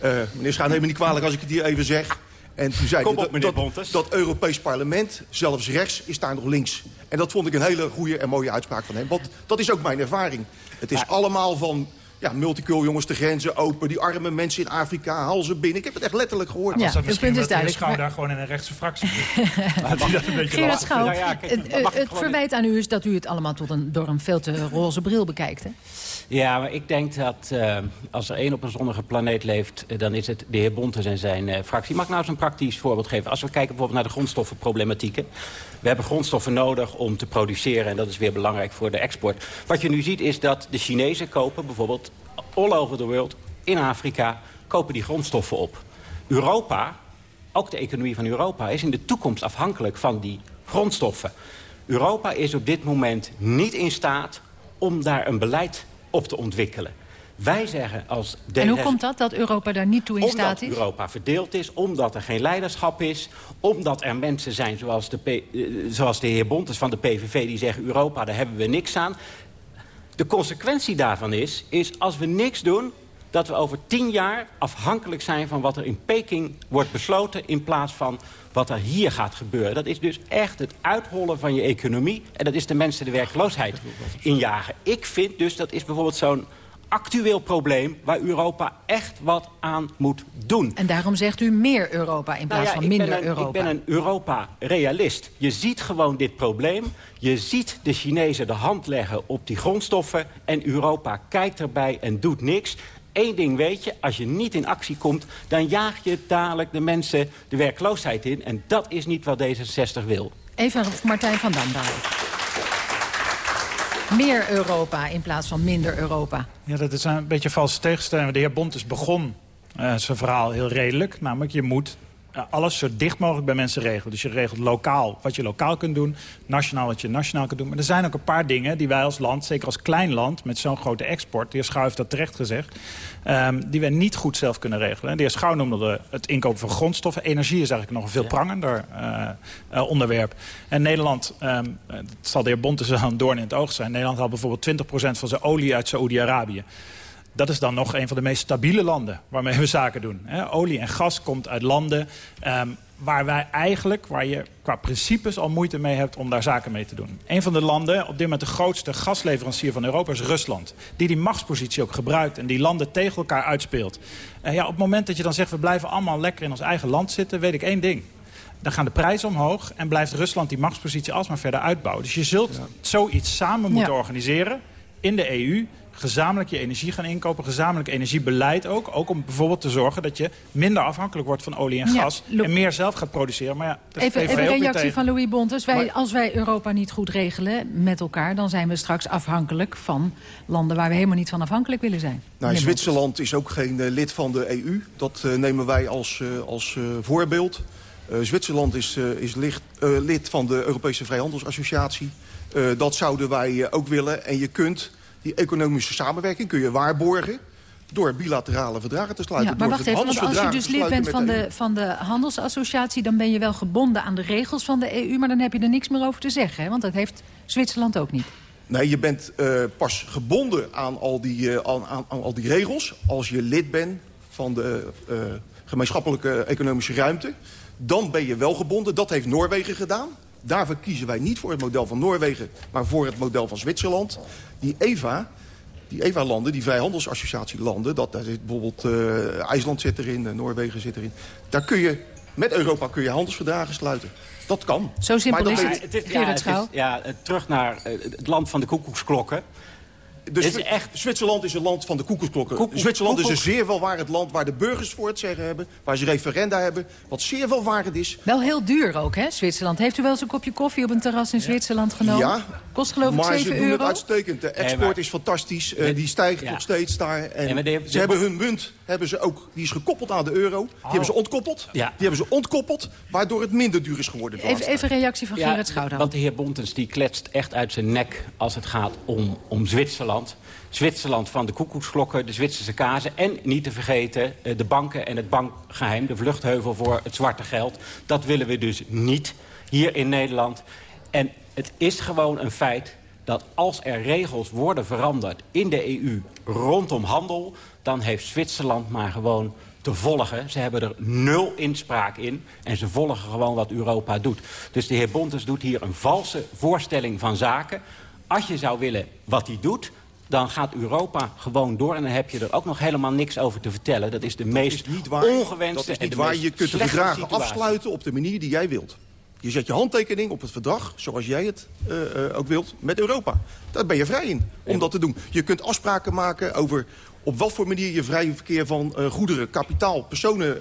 Uh, meneer Schouw, neem me niet kwalijk als ik het hier even zeg. En toen zei hij dat, dat, dat, Europees parlement, zelfs rechts, is daar nog links. En dat vond ik een hele goede en mooie uitspraak van hem. Want dat is ook mijn ervaring. Het is allemaal van ja, multicul, jongens, de grenzen open. Die arme mensen in Afrika, haal ze binnen. Ik heb het echt letterlijk gehoord. Ja, het punt is duidelijk. Schouw daar gewoon in een rechtse fractie <laughs> Gerard Schouw, ja, het, het verwijt aan u is dat u het allemaal tot een, door een veel te roze bril bekijkt. Hè? Ja, maar ik denk dat uh, als er één op een zonnige planeet leeft... Uh, dan is het de heer Bontes en zijn uh, fractie. Mag ik nou eens een praktisch voorbeeld geven? Als we kijken bijvoorbeeld naar de grondstoffenproblematieken. We hebben grondstoffen nodig om te produceren... en dat is weer belangrijk voor de export. Wat je nu ziet is dat de Chinezen kopen bijvoorbeeld... all over the world, in Afrika, kopen die grondstoffen op. Europa, ook de economie van Europa... is in de toekomst afhankelijk van die grondstoffen. Europa is op dit moment niet in staat om daar een beleid op te ontwikkelen. Wij zeggen als... En hoe komt dat, dat Europa daar niet toe in staat is? Omdat Europa verdeeld is, omdat er geen leiderschap is... omdat er mensen zijn zoals de, eh, zoals de heer Bontes van de PVV... die zeggen Europa, daar hebben we niks aan. De consequentie daarvan is, is als we niks doen dat we over tien jaar afhankelijk zijn van wat er in Peking wordt besloten... in plaats van wat er hier gaat gebeuren. Dat is dus echt het uithollen van je economie... en dat is de mensen de werkloosheid injagen. Ik vind dus, dat is bijvoorbeeld zo'n actueel probleem waar Europa echt wat aan moet doen. En daarom zegt u meer Europa in plaats nou van minder een, Europa. Ik ben een Europa-realist. Je ziet gewoon dit probleem. Je ziet de Chinezen de hand leggen op die grondstoffen... en Europa kijkt erbij en doet niks. Eén ding weet je, als je niet in actie komt... dan jaag je dadelijk de mensen de werkloosheid in. En dat is niet wat D66 wil. Even Martijn van Dam Meer Europa in plaats van minder Europa. Ja, dat is een beetje valse tegenstelling. De heer Bontes begon uh, zijn verhaal heel redelijk. Namelijk, je moet alles zo dicht mogelijk bij mensen regelen. Dus je regelt lokaal wat je lokaal kunt doen. Nationaal wat je nationaal kunt doen. Maar er zijn ook een paar dingen die wij als land, zeker als klein land... met zo'n grote export, de heer Schouw heeft dat terecht gezegd... Um, die we niet goed zelf kunnen regelen. De heer Schouw noemde het inkopen van grondstoffen. Energie is eigenlijk nog een veel prangender uh, uh, onderwerp. En Nederland, um, het zal de heer Bontes wel een doorn in het oog zijn... Nederland haalt bijvoorbeeld 20% van zijn olie uit Saoedi-Arabië dat is dan nog een van de meest stabiele landen waarmee we zaken doen. olie en gas komt uit landen um, waar wij eigenlijk, waar je qua principes al moeite mee hebt om daar zaken mee te doen. Een van de landen, op dit moment de grootste gasleverancier van Europa, is Rusland. Die die machtspositie ook gebruikt en die landen tegen elkaar uitspeelt. Uh, ja, op het moment dat je dan zegt, we blijven allemaal lekker in ons eigen land zitten, weet ik één ding. Dan gaan de prijzen omhoog en blijft Rusland die machtspositie alsmaar verder uitbouwen. Dus je zult ja. zoiets samen moeten ja. organiseren in de EU gezamenlijk je energie gaan inkopen. Gezamenlijk energiebeleid ook. Ook om bijvoorbeeld te zorgen dat je minder afhankelijk wordt van olie en gas. Ja, en meer zelf gaat produceren. Maar ja, dat even, even een reactie van Louis Bontes. Wij, maar, als wij Europa niet goed regelen met elkaar... dan zijn we straks afhankelijk van landen waar we helemaal niet van afhankelijk willen zijn. Nou, Zwitserland is ook geen uh, lid van de EU. Dat uh, nemen wij als, uh, als voorbeeld. Zwitserland is, is licht, lid van de Europese Vrijhandelsassociatie. dat zouden wij ook willen. En je kunt die economische samenwerking kun je waarborgen door bilaterale verdragen te sluiten. Ja, maar wacht even, want als je dus lid bent van de, van de handelsassociatie... dan ben je wel gebonden aan de regels van de EU... maar dan heb je er niks meer over te zeggen, hè? want dat heeft Zwitserland ook niet. Nee, je bent uh, pas gebonden aan al, die, uh, aan, aan, aan, al die regels... als je lid bent van de uh, gemeenschappelijke economische ruimte. Dan ben je wel gebonden. Dat heeft Noorwegen gedaan. Daarvoor kiezen wij niet voor het model van Noorwegen... maar voor het model van Zwitserland. Die EVA, die EVA-landen, die vrijhandelsassociatielanden... Dat, daar zit bijvoorbeeld uh, IJsland zit erin, uh, Noorwegen zit erin. Daar kun je, met Europa kun je handelsverdragen sluiten. Dat kan. Zo simpel is het. het, is, ja, het is, ja, terug naar uh, het land van de koekoeksklokken. Dus is echt... Zwitserland is een land van de koekoeksklokken. Koekoek, Zwitserland koekoek. is een zeer welvarend land waar de burgers voor het zeggen hebben. Waar ze referenda hebben. Wat zeer welvarend is. Wel heel duur ook, hè, Zwitserland. Heeft u wel eens een kopje koffie op een terras in Zwitserland genomen? Ja, Kost geloof ik maar 7 ze doen euro. het uitstekend. De export is fantastisch. Uh, die stijgt nog steeds daar. En, de, ze hebben hun munt, hebben ze ook, die is gekoppeld aan de euro. Die hebben ze ontkoppeld. Ja. Die hebben ze ontkoppeld, waardoor het minder duur is geworden. Even, even een reactie van Gerrit Schouder. Want de heer Bontens die kletst echt uit zijn nek als het gaat om, om Zwitserland. Zwitserland van de koekoeksklokken, de Zwitserse kazen... en niet te vergeten de banken en het bankgeheim... de vluchtheuvel voor het zwarte geld. Dat willen we dus niet hier in Nederland. En het is gewoon een feit dat als er regels worden veranderd in de EU rondom handel... dan heeft Zwitserland maar gewoon te volgen. Ze hebben er nul inspraak in en ze volgen gewoon wat Europa doet. Dus de heer Bontes doet hier een valse voorstelling van zaken. Als je zou willen wat hij doet, dan gaat Europa gewoon door. En dan heb je er ook nog helemaal niks over te vertellen. Dat is de meest niet waar, ongewenste dat is niet en de waar. Je kunt de verdragen afsluiten op de manier die jij wilt. Je zet je handtekening op het verdrag, zoals jij het uh, uh, ook wilt, met Europa. Daar ben je vrij in, om dat te doen. Je kunt afspraken maken over op wat voor manier je vrij verkeer van uh, goederen, kapitaal, personen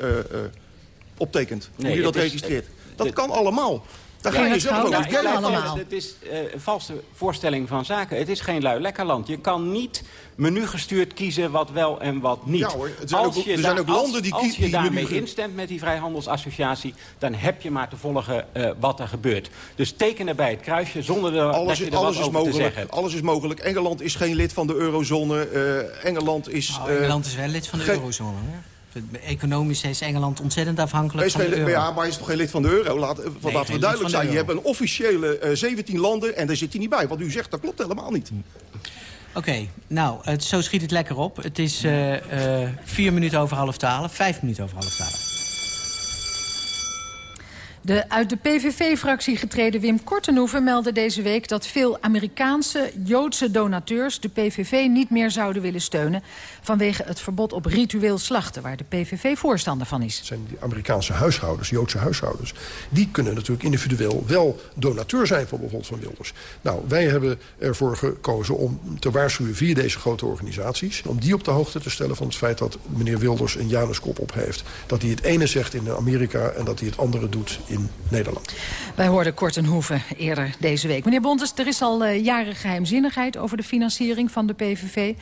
optekent. Nee, hoe je dat is- registreert. dat kan allemaal. Daar ga je dat kan kijken. allemaal. Het is eh, een valse voorstelling van zaken. Het is geen lui lekker land. Je kan niet menugestuurd kiezen wat wel en wat niet. Ja hoor, er zijn ook- er zijn ook als- landen die Als je die daarmee instemt met die vrijhandelsassociatie... dan heb je maar te volgen eh, wat er gebeurt. Dus tekenen bij het kruisje zonder er, dat Alles, je is- er alles wat is over te mogelijk. zeggen. Alles is mogelijk. Engeland is geen lid van de eurozone. eh, Engeland is... Nou, eh, Engeland is wel lid van de eurozone. Hoor. Economisch is Engeland ontzettend afhankelijk van de euro. ja, maar hij is toch geen lid van de euro? Laat, laten we duidelijk zijn. Je hebt een officiële eh, 17 landen en daar zit hij niet bij. Wat u zegt, dat klopt helemaal niet. Oké, nou, het, zo schiet het lekker op. Het is eh, eh, vier minuten over half twaalf, vijf minuten over half twaalf. De uit de PVV-fractie getreden Wim Kortenhoeven meldde deze week... dat veel Amerikaanse Joodse donateurs de PVV niet meer zouden willen steunen... vanwege het verbod op ritueel slachten, waar de PVV voorstander van is. zijn die Amerikaanse huishoudens, Joodse huishoudens... die kunnen natuurlijk individueel wel donateur zijn van bijvoorbeeld van Wilders. Nou, wij hebben ervoor gekozen om te waarschuwen via deze grote organisaties... om die op de hoogte te stellen van het feit dat meneer Wilders een Januskop op heeft. Dat hij het ene zegt in Amerika en dat hij het andere doet in Nederland. Wij hoorden Kortenhoeven eerder deze week. Meneer Bontes, er is al eh, jaren geheimzinnigheid over de financiering van de PVV.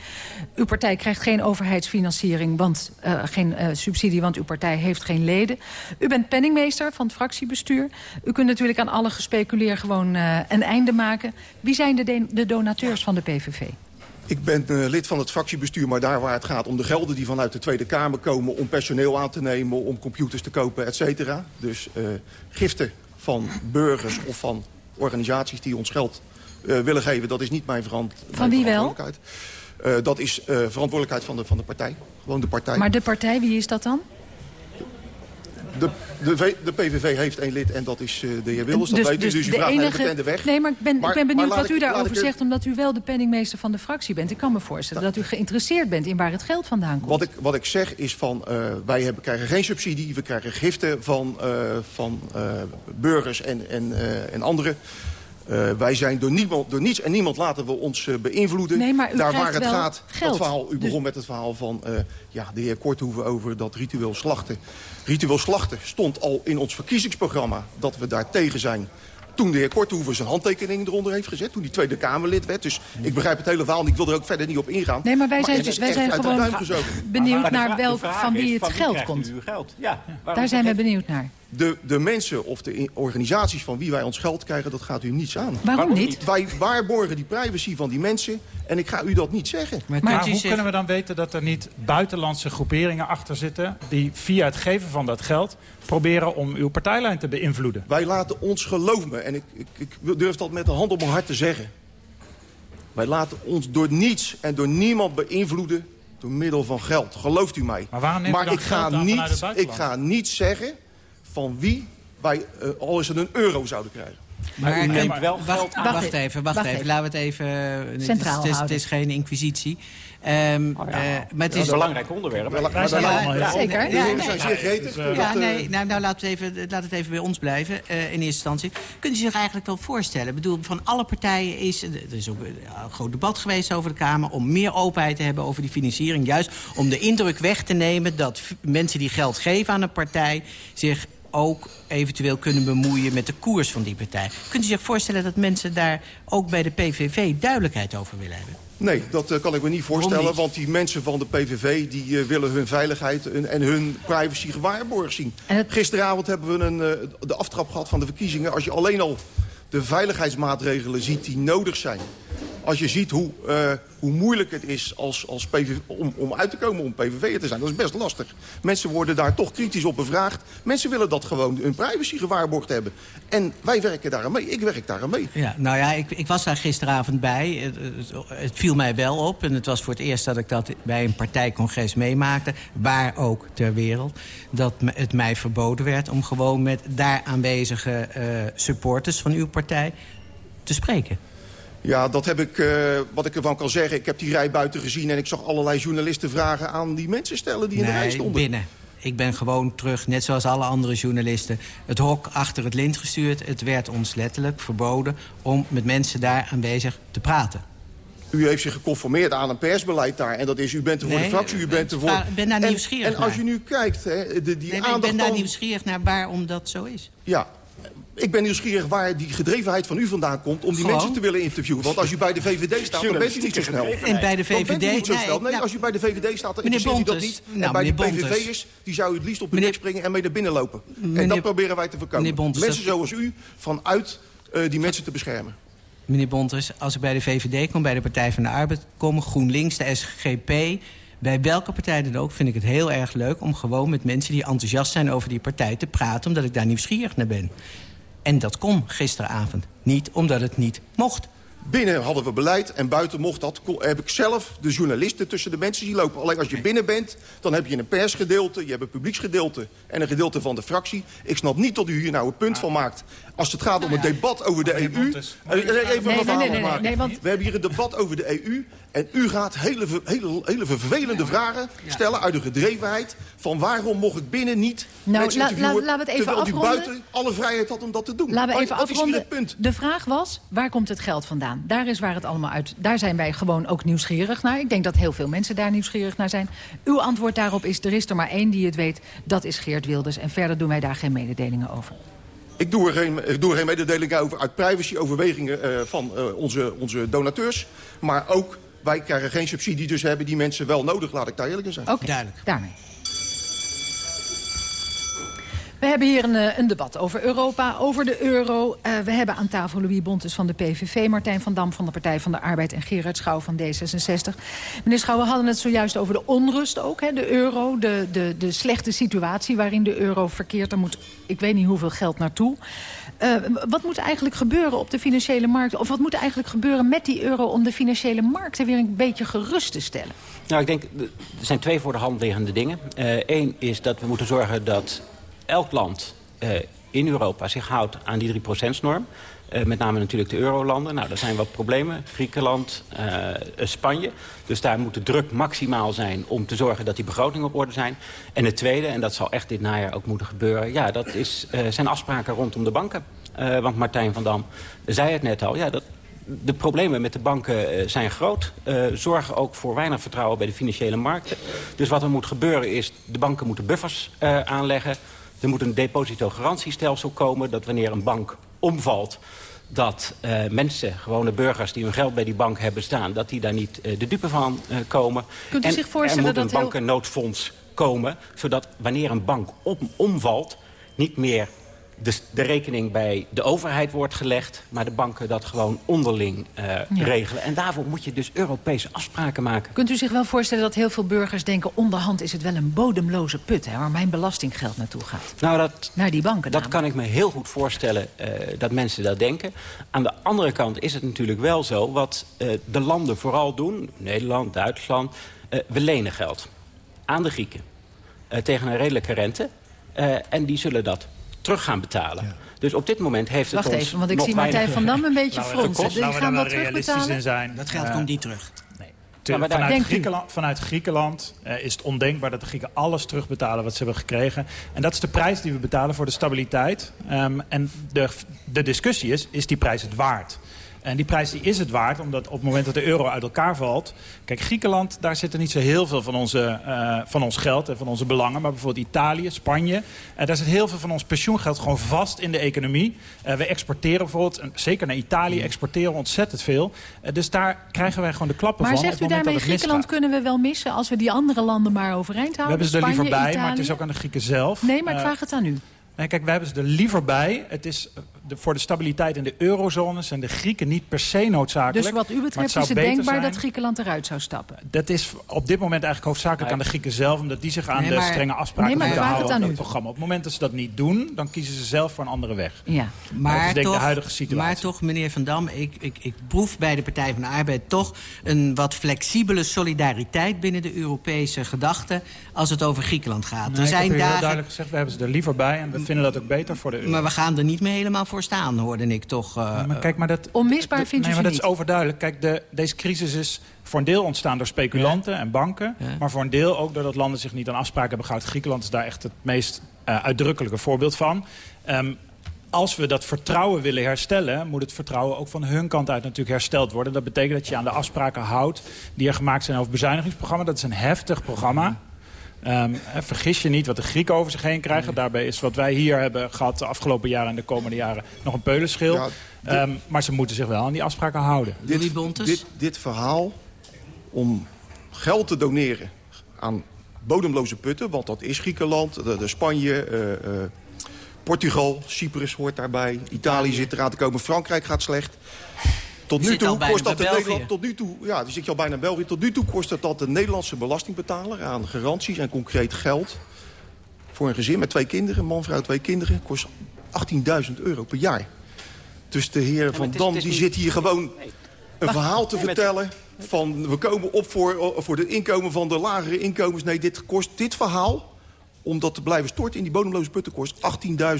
Uw partij krijgt geen overheidsfinanciering, want, eh, geen eh, subsidie, want uw partij heeft geen leden. U bent penningmeester van het fractiebestuur. U kunt natuurlijk aan alle gespeculeer gewoon eh, een einde maken. Wie zijn de, de- de donateurs van de PVV? Ik ben eh, lid van het fractiebestuur, maar daar waar het gaat om de gelden die vanuit de Tweede Kamer komen... om personeel aan te nemen, om computers te kopen, et cetera. Dus eh, giften van burgers of van organisaties die ons geld eh, willen geven... dat is niet mijn, verant Van wie wel? verantwoordelijkheid. Eh, dat is verantwoordelijkheid van de, van de partij. Gewoon de partij. Maar de partij, wie is dat dan? De, de, de PVV heeft één lid en dat is eh, de heer Wilders. Dat weet u, dus u de vraagt naar de enige- bekende weg. Nee, maar ik ben, Maar- ik ben benieuwd wat ik- u daarover ik er- zegt... omdat u wel de penningmeester van de fractie bent. Ik kan me voorstellen dat u geïnteresseerd bent in waar het geld vandaan komt. Wat ik, wat ik zeg is van, eh, wij hebben, krijgen geen subsidie. We krijgen giften van, eh, van burgers en, en, en anderen. Eh, wij zijn door, niemand, door niets en niemand laten we ons eh, beïnvloeden. Nee, maar u Daar waar het wel gaat, geld. dat verhaal, u Dus- begon met het verhaal van eh, ja, de heer Korthoeven over dat ritueel slachten. Ritueel slachten stond al in ons verkiezingsprogramma dat we daar tegen zijn. Toen de heer Korthoeven zijn handtekening eronder heeft gezet. Toen die Tweede Kamerlid werd. Dus ik begrijp het hele verhaal. en Ik wil er ook verder niet op ingaan. Nee, maar wij zijn, wij echt zijn de gewoon benieuwd Maar naar welk, van wie het geld komt. Ja, Daar zijn we benieuwd naar. De, de mensen of de organisaties van wie wij ons geld krijgen, dat gaat u niets aan. Waarom niet? Wij waarborgen die privacy van die mensen en ik ga u dat niet zeggen. Maar, hoe kunnen we dan weten dat er niet buitenlandse groeperingen achter zitten... die via het geven van dat geld proberen om uw partijlijn te beïnvloeden? Wij laten ons, geloof me, en ik, ik, ik durf dat met de hand op mijn hart te zeggen. Wij laten ons door niets en door niemand beïnvloeden door middel van geld. Gelooft u mij. Maar waarom neemt u dan ik ga, geld het niet, buitenland? ik ga niet zeggen van wie wij, eh, al is het een euro, zouden krijgen. Maar u neemt wel wacht, geld aan. wacht, even, wacht, wacht even. even. Laten we het even... eh, het is- Centraal het, is, het is geen inquisitie. Ehm, Oh ja. eh, maar het is een belangrijk onderwerp. Maar heel Zeker. Ja, nee. zijn zeer gretig. Ja, dat, Ja, nee, nou, nou laat, het even, laat het even bij ons blijven, eh, in eerste instantie. Kunt u zich eigenlijk wel voorstellen? Ik bedoel, van alle partijen is... Er is ook ja, een groot debat geweest over de Kamer... om meer openheid te hebben over die financiering. Juist om de indruk weg te nemen dat mensen die geld geven aan een partij... zich ook eventueel kunnen bemoeien met de koers van die partij. Kunt u zich voorstellen dat mensen daar ook bij de PVV duidelijkheid over willen hebben? Nee, dat uh, kan ik me niet voorstellen. Want die mensen van de PVV die, uh, willen hun veiligheid en, en, hun privacy gewaarborgd zien. Het... Gisteravond hebben we een, uh, de aftrap gehad van de verkiezingen. Als je alleen al de veiligheidsmaatregelen ziet die nodig zijn als je ziet hoe, uh, hoe moeilijk het is als, als om, om uit te komen om PVV te zijn. Dat is best lastig. Mensen worden daar toch kritisch op bevraagd. Mensen willen dat gewoon hun privacy gewaarborgd hebben. En wij werken daar aan mee. Ik werk daar aan mee. Ja, nou ja, ik, ik was daar gisteravond bij. Het, viel mij wel op. En het was voor het eerst dat ik dat bij een partijcongres meemaakte. Waar ook ter wereld. Dat het mij verboden werd om gewoon met daar aanwezige uh, supporters van uw partij te spreken. Ja, dat heb ik, uh, wat ik ervan kan zeggen. Ik heb die rij buiten gezien en ik zag allerlei journalisten vragen aan die mensen stellen die in nee, de rij stonden. binnen. Ik ben gewoon terug, net zoals alle andere journalisten, het hok achter het lint gestuurd. Het werd ons letterlijk verboden om met mensen daar aanwezig te praten. U heeft zich geconformeerd aan een persbeleid daar. En dat is, u bent er voor nee, de fractie, u bent er voor... Ik ben daar nieuwsgierig En, en als je nu kijkt, hè, de, die nee, aandacht... Ik ben daar dan... nieuwsgierig naar waarom dat zo is. Ja, ik ben nieuwsgierig waar die gedrevenheid van u vandaan komt... om die Gewoon? mensen te willen interviewen. Want als u bij de VVD staat, dan bent u niet zo snel. En bij de VVD... Niet zo nee, snel. Nee, nou, als u bij de VVD staat, dan interesseert u dat niet. nou, en bij de. PVV'ers, die zou u het liefst op uw Meneer- nek springen... en mee naar binnen lopen. en dat proberen wij te voorkomen. Bontes, mensen zoals u vanuit eh, die mensen te beschermen. Meneer Bontes, als ik bij de VVD kom, bij de Partij van de Arbeid kom... GroenLinks, de SGP... Bij welke partij dan ook vind ik het heel erg leuk... om gewoon met mensen die enthousiast zijn over die partij te praten... omdat ik daar nieuwsgierig naar ben. En dat kon gisteravond niet, omdat het niet mocht. Binnen hadden we beleid en buiten mocht dat. Heb ik zelf de journalisten tussen de mensen zien lopen. Alleen als je binnen bent, dan heb je een persgedeelte... je hebt een publieksgedeelte en een gedeelte van de fractie. Ik snap niet dat u hier nou een punt van maakt. Als het gaat om een debat over de EU... Even wat want- We hebben hier een debat over de EU... en u gaat hele, hele, hele vervelende vragen stellen uit de gedrevenheid... van waarom mocht ik binnen niet Nou, mensen interviewen... la- het even terwijl u afronden. buiten alle vrijheid had om dat te doen. Laten we even dat is hier afronden. het punt. De vraag was, waar komt het geld vandaan? Daar is waar het allemaal uit. Daar zijn wij gewoon ook nieuwsgierig naar. Ik denk dat heel veel mensen daar nieuwsgierig naar zijn. Uw antwoord daarop is, er is er maar één die het weet. Dat is Geert Wilders. En verder doen wij daar geen mededelingen over. Ik doe er geen, ik doe er geen mededelingen over uit privacy-overwegingen eh, van eh, onze, onze donateurs. Maar ook, wij krijgen geen subsidie, dus hebben die mensen wel nodig. Laat ik daar eerlijk in zijn. Oké, daarmee. We hebben hier een, eh, een debat over Europa, over de euro. Eh, we hebben aan tafel Louis Bontes van de PVV... Martijn van Dam van de Partij van de Arbeid... en Gerard Schouw van D66. Meneer Schouw, we hadden het zojuist over de onrust ook. Hè? De euro, de, de, de slechte situatie waarin de euro verkeert. Er moet, ik weet niet hoeveel geld naartoe. Eh, wat moet eigenlijk gebeuren op de financiële markt? Of wat moet eigenlijk gebeuren met die euro... om de financiële markten weer een beetje gerust te stellen? Nou, ik denk, er zijn twee voor de hand liggende dingen. Eén is dat we moeten zorgen dat elk land eh, in Europa zich houdt aan die 3%-norm. Eh, met name natuurlijk de eurolanden. Nou, daar zijn wat problemen. Griekenland, eh, Spanje. Dus daar moet de druk maximaal zijn om te zorgen dat die begrotingen op orde zijn. En het tweede, en dat zal echt dit najaar ook moeten gebeuren... ja, dat is, zijn afspraken rondom de banken. Want Martijn van Dam zei het net al. Ja, dat, de problemen met de banken zijn groot. Zorgen ook voor weinig vertrouwen bij de financiële markten. Dus wat er moet gebeuren is, de banken moeten buffers aanleggen. Er moet een depositogarantiestelsel komen... dat wanneer een bank omvalt dat eh, mensen, gewone burgers die hun geld bij die bank hebben staan... dat die daar niet eh, de dupe van eh, komen. Kunt u en zich voorstellen er moet dat een heel- bankennoodfonds komen... zodat wanneer een bank om, omvalt niet meer de, de rekening bij de overheid wordt gelegd... maar de banken dat gewoon onderling eh, regelen. En daarvoor moet je dus Europese afspraken maken. Kunt u zich wel voorstellen dat heel veel burgers denken... onderhand is het wel een bodemloze put hè, waar mijn belastinggeld naartoe gaat? Nou, dat, Naar die banken dat kan ik me heel goed voorstellen eh, dat mensen dat denken. Aan de andere kant is het natuurlijk wel zo... wat eh, de landen vooral doen, Nederland, Duitsland... we lenen geld aan de Grieken tegen een redelijke rente. en die zullen dat terug gaan betalen. Dus op dit moment heeft het Wacht ons even, want ik nog zie Martijn van Dam een beetje fronsen. Gaan daar dat wel realistisch terugbetalen? in zijn. Dat geld Eh, komt niet terug. Te- maar daar- vanuit? Griekenland, vanuit Griekenland eh, is het ondenkbaar dat de Grieken alles terugbetalen wat ze hebben gekregen. En dat is de prijs die we betalen voor de stabiliteit. Ehm, en de, de discussie is, is die prijs het waard? En die prijs die is het waard, omdat op het moment dat de euro uit elkaar valt... Kijk, Griekenland, daar zitten niet zo heel veel van, onze, uh, van ons geld en van onze belangen. Maar bijvoorbeeld Italië, Spanje. Uh, daar zit heel veel van ons pensioengeld gewoon vast in de economie. Uh, we exporteren bijvoorbeeld, zeker naar Italië, exporteren ontzettend veel. dus daar krijgen wij gewoon de klappen maar van. Maar zegt u daarmee, Griekenland kunnen we wel missen... als we die andere landen maar overeind houden? We hebben ze er liever bij, Italië? maar het is ook aan de Grieken zelf. Nee, maar ik vraag het aan u. Nee, kijk, wij hebben ze er liever bij. Het is de, voor de stabiliteit in de eurozone zijn de Grieken niet per se noodzakelijk. Dus wat u betreft is het denkbaar zijn. dat Griekenland eruit zou stappen? Dat is op dit moment eigenlijk hoofdzakelijk aan de Grieken zelf... omdat die zich aan nee, de strenge afspraken nee, moeten houden aan het programma. Op het moment dat ze dat niet doen, dan kiezen ze zelf voor een andere weg. Ja. Maar, dat is denk toch, de huidige situatie. maar toch, meneer Van Dam, ik, ik, ik proef bij de Partij van de Arbeid... toch een wat flexibele solidariteit binnen de Europese gedachte... als het over Griekenland gaat. Nee, er zijn ik heb u heel dagen... duidelijk gezegd, we hebben ze er liever bij... en we vinden dat ook beter voor de euro. Maar we gaan er niet meer helemaal voor staan, hoorde ik toch. Uh, maar kijk, maar dat, Onmisbaar vindt nee, u maar dat niet? is overduidelijk. Kijk, de, deze crisis is voor een deel ontstaan door speculanten ja. en banken. Ja. Maar voor een deel ook doordat landen zich niet aan afspraken hebben gehouden. Griekenland is daar echt het meest uh, uitdrukkelijke voorbeeld van. Um, als we dat vertrouwen willen herstellen... moet het vertrouwen ook van hun kant uit natuurlijk hersteld worden. Dat betekent dat je aan de afspraken houdt... die er gemaakt zijn over het bezuinigingsprogramma. Dat is een heftig programma. Um, vergis je niet wat de Grieken over zich heen krijgen. Daarbij is wat wij hier hebben gehad de afgelopen jaren... en de komende jaren nog een peulenschil. Ja, dit, um, maar ze moeten zich wel aan die afspraken houden. Dit, dit, dit verhaal om geld te doneren aan bodemloze putten... want dat is Griekenland, de, de Spanje... Uh, uh, Portugal, Cyprus hoort daarbij. Italië zit eraan te komen. Frankrijk gaat slecht. Tot nu toe kost dat de Nederland. Tot nu toe, ja, die zit je al bijna in België. Tot nu toe kost het dat de Nederlandse belastingbetaler aan garanties en concreet geld. Voor een gezin met twee kinderen, man, vrouw, twee kinderen, kost 18.000 euro per jaar. Dus de heer Van Dam die zit hier gewoon een verhaal te vertellen. Van we komen op voor, voor het inkomen van de lagere inkomens. Nee, dit kost dit verhaal om dat te blijven storten in die bodemloze putten kost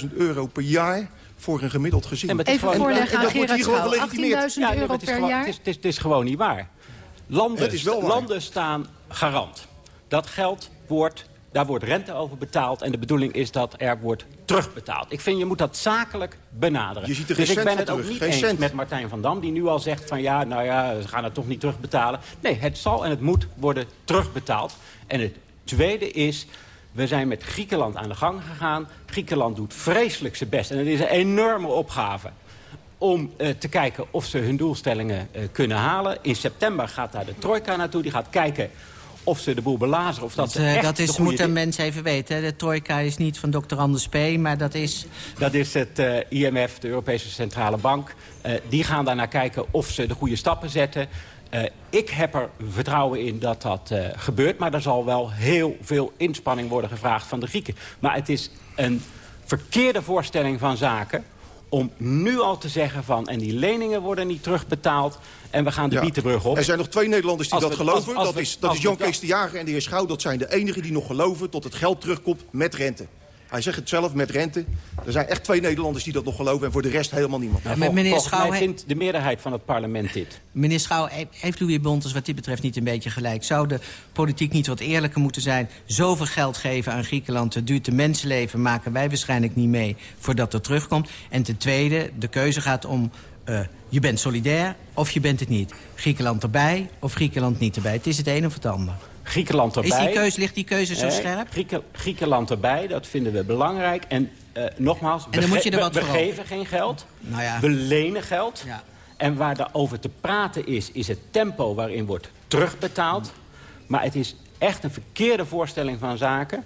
18.000 euro per jaar voor een gemiddeld gezin. Ja, Even voorleggen aan Gerard Schouw, 18.000 ja, euro het is per gewoon, jaar? Het is, het, is, het is gewoon niet waar. Landen, Het is wel waar. landen staan garant. Dat geld wordt, daar wordt rente over betaald... en de bedoeling is dat er wordt terugbetaald. Ik vind, je moet dat zakelijk benaderen. Je ziet er dus ik ben het ook niet eens met Martijn van Dam... die nu al zegt van ja, nou ja, ze gaan het toch niet terugbetalen. Nee, het zal en het moet worden terugbetaald. En het tweede is... We zijn met Griekenland aan de gang gegaan. Griekenland doet vreselijk zijn best. En het is een enorme opgave om uh, te kijken of ze hun doelstellingen uh, kunnen halen. In september gaat daar de trojka naartoe. Die gaat kijken of ze de boel belazeren. Of dat, uh, echt dat de is, moet een mens even weten. hè. De trojka is niet van dokter Anders P., maar dat is... Dat is het eh, IMF, de Europese Centrale Bank. Eh, die gaan daar naar kijken of ze de goede stappen zetten. Eh, ik heb er vertrouwen in dat dat eh, gebeurt. Maar er zal wel heel veel inspanning worden gevraagd van de Grieken. Maar het is een verkeerde voorstelling van zaken om nu al te zeggen van... en die leningen worden niet terugbetaald en we gaan de Ja. bietenbrug op. Er zijn nog twee Nederlanders die dat geloven. als- als dat we- is, dat is Jan Kees de Jager en de heer Schouw. Dat zijn de enigen die nog geloven tot het geld terugkomt met rente. Hij zegt het zelf, met rente. Er zijn echt twee Nederlanders die dat nog geloven... en voor de rest helemaal niemand. Ja, met vol- meneer Schouw mij vindt de meerderheid van het parlement dit. Meneer Schouw, he- heeft Louis Bontes wat dit betreft niet een beetje gelijk? Zou de politiek niet wat eerlijker moeten zijn? Zoveel geld geven aan Griekenland, het duurt de mensenleven... maken wij waarschijnlijk niet mee voordat het terugkomt. En ten tweede, de keuze gaat om... eh, je bent solidair of je bent het niet. Griekenland erbij of Griekenland niet erbij. Het is het een of het ander. Griekenland erbij. Is die keuze, ligt die keuze zo scherp? Grieken- Griekenland erbij, dat vinden we belangrijk. En nogmaals, En dan we, moet ge- je er wat we, we voor geven geen geld. Nou ja. We lenen geld. Ja. En waar er over te praten is, is het tempo waarin wordt terugbetaald. Maar het is echt een verkeerde voorstelling van zaken...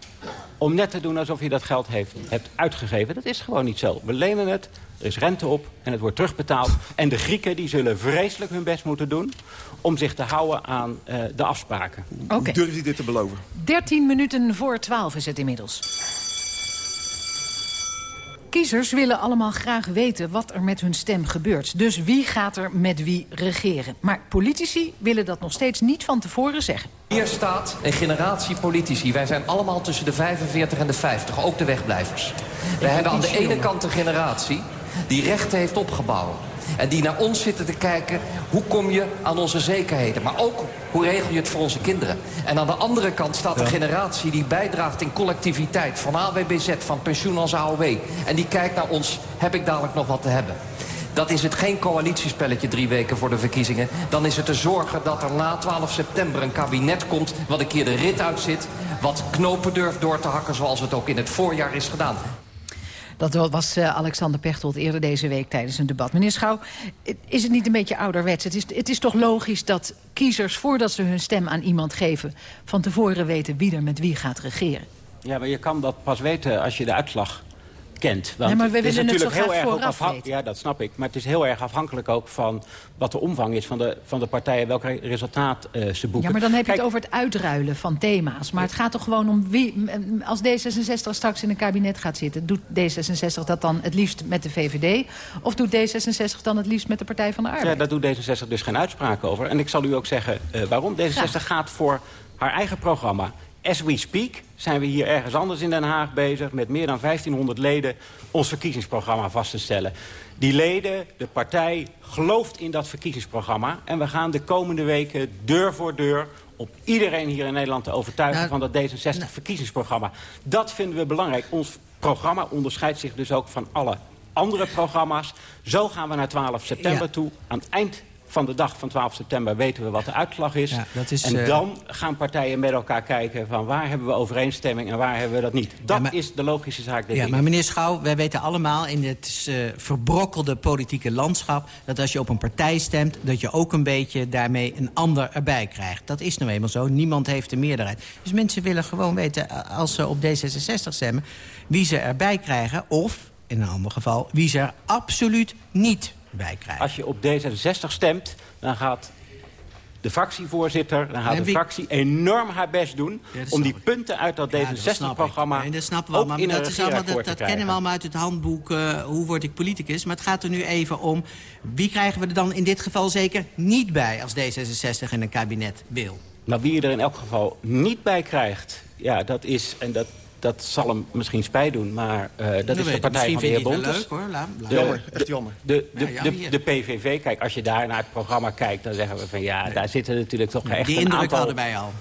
om net te doen alsof je dat geld heeft, hebt uitgegeven. Dat is gewoon niet zo. We lenen het, er is rente op en het wordt terugbetaald. En de Grieken die zullen vreselijk hun best moeten doen... om zich te houden aan eh, de afspraken. Oké. Durf je dit te beloven? 13 minuten voor 12 is het inmiddels. Kiezers willen allemaal graag weten wat er met hun stem gebeurt. Dus wie gaat er met wie regeren? Maar politici willen dat nog steeds niet van tevoren zeggen. Hier staat een generatie politici. Wij zijn allemaal tussen de 45 en de 50, ook de wegblijvers. We hebben aan de ene kant een generatie die rechten heeft opgebouwd. En die naar ons zitten te kijken, hoe kom je aan onze zekerheden? Maar ook, hoe regel je het voor onze kinderen? En aan de andere kant staat een generatie die bijdraagt in collectiviteit... van AWBZ, van pensioen als AOW. En die kijkt naar ons, heb ik dadelijk nog wat te hebben? Dat is het geen coalitiespelletje drie weken voor de verkiezingen. Dan is het te zorgen dat er na 12 september een kabinet komt... wat een keer de rit uitzit, wat knopen durft door te hakken... zoals het ook in het voorjaar is gedaan. Dat was uh, Alexander Pechtold eerder deze week tijdens een debat. Meneer Schouw, is het niet een beetje ouderwets? Het is, het is toch logisch dat kiezers, voordat ze hun stem aan iemand geven... van tevoren weten wie er met wie gaat regeren? Ja, maar je kan dat pas weten als je de uitslag kent. Want maar we het is natuurlijk het heel erg afhankelijk. Ja, dat snap ik. Maar het is heel erg afhankelijk ook van wat de omvang is van de, van de partijen, welk resultaat uh, ze boeken. Ja, maar dan heb je het over het uitruilen van thema's. Maar het gaat toch gewoon om wie... Als D66 straks in een kabinet gaat zitten... doet D66 dat dan het liefst met de VVD? Of doet D66 dan het liefst met de Partij van de Arbeid? Ja, daar doet D66 dus geen uitspraak over. En ik zal u ook zeggen uh, waarom. D66 gaat voor haar eigen programma. As we speak zijn we hier ergens anders in Den Haag bezig... met meer dan 1500 leden ons verkiezingsprogramma vast te stellen. Die leden, de partij, gelooft in dat verkiezingsprogramma... en we gaan de komende weken deur voor deur op iedereen hier in Nederland te overtuigen... van dat D66-verkiezingsprogramma. Dat vinden we belangrijk. Ons programma onderscheidt zich dus ook van alle andere programma's. Zo gaan we naar 12 september toe. Aan het eind van de dag van 12 september weten we wat de uitslag is. is en uh... dan gaan partijen met elkaar kijken van waar hebben we overeenstemming en waar hebben we dat niet. Dat ja, maar... is de logische zaak. Ja, maar meneer Schouw, wij weten allemaal in het uh, verbrokkelde politieke landschap... dat als je op een partij stemt, dat je ook een beetje daarmee een ander erbij krijgt. Dat is nou eenmaal zo. Niemand heeft de meerderheid. Dus mensen willen gewoon weten, als ze op D66 stemmen... wie ze erbij krijgen of, in een ander geval, wie ze er absoluut niet bij krijgen. Als je op D66 stemt, dan gaat de fractievoorzitter, dan gaat de wie... fractie enorm haar best doen... Ja, om die punten uit dat ja, D66-programma nee, dat snappen we maar dat, is allemaal, dat, dat kennen we allemaal uit het handboek... Uh, hoe word ik politicus. Maar het gaat er nu even om... wie krijgen we er dan in dit geval zeker niet bij... als D66 in een kabinet wil? Nou, wie je er in elk geval niet bij krijgt... ja, dat is, en dat dat zal hem misschien spijt doen, maar uh, dat is de partij van de heer Bontes. leuk hoor, Laat, jammer, echt jammer. De, de, de, de, de, PVV, kijk, als je daar naar het programma kijkt... dan zeggen we van ja, nee. daar zitten natuurlijk toch echt die een aantal... hadden wij al.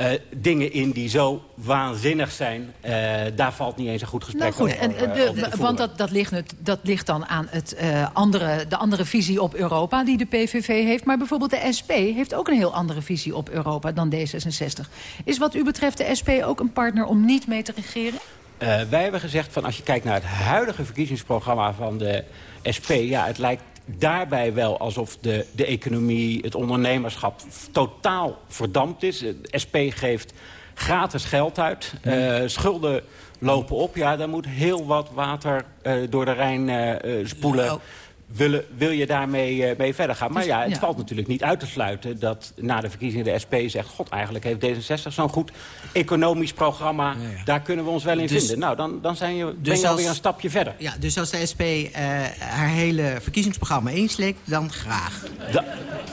Uh, dingen in die zo waanzinnig zijn. Uh, daar valt niet eens een goed gesprek nou goed, over. En, de, uh, want dat, dat, ligt, dat ligt dan aan het, andere, de andere visie op Europa die de PVV heeft. Maar bijvoorbeeld de SP heeft ook een heel andere visie op Europa dan D66. Is wat u betreft de SP ook een partner om niet mee te regeren? Wij hebben gezegd van als je kijkt naar het huidige verkiezingsprogramma van de SP... ja, het lijkt daarbij wel alsof de, de economie, het ondernemerschap totaal verdampt is. De SP geeft gratis geld uit. Uh, schulden lopen op. Ja, daar moet heel wat water uh, door de Rijn uh, spoelen. Wil, wil je daarmee uh, mee verder gaan? Maar ja, het ja. valt natuurlijk niet uit te sluiten dat na de verkiezingen de SP zegt... god, eigenlijk heeft D66 zo'n goed economisch programma. Ja, ja. Daar kunnen we ons wel in dus, vinden. Nou, dan, dan zijn je, dus ben je als, alweer een stapje verder. Ja, dus als de SP uh, haar hele verkiezingsprogramma inslikt, dan graag. Da,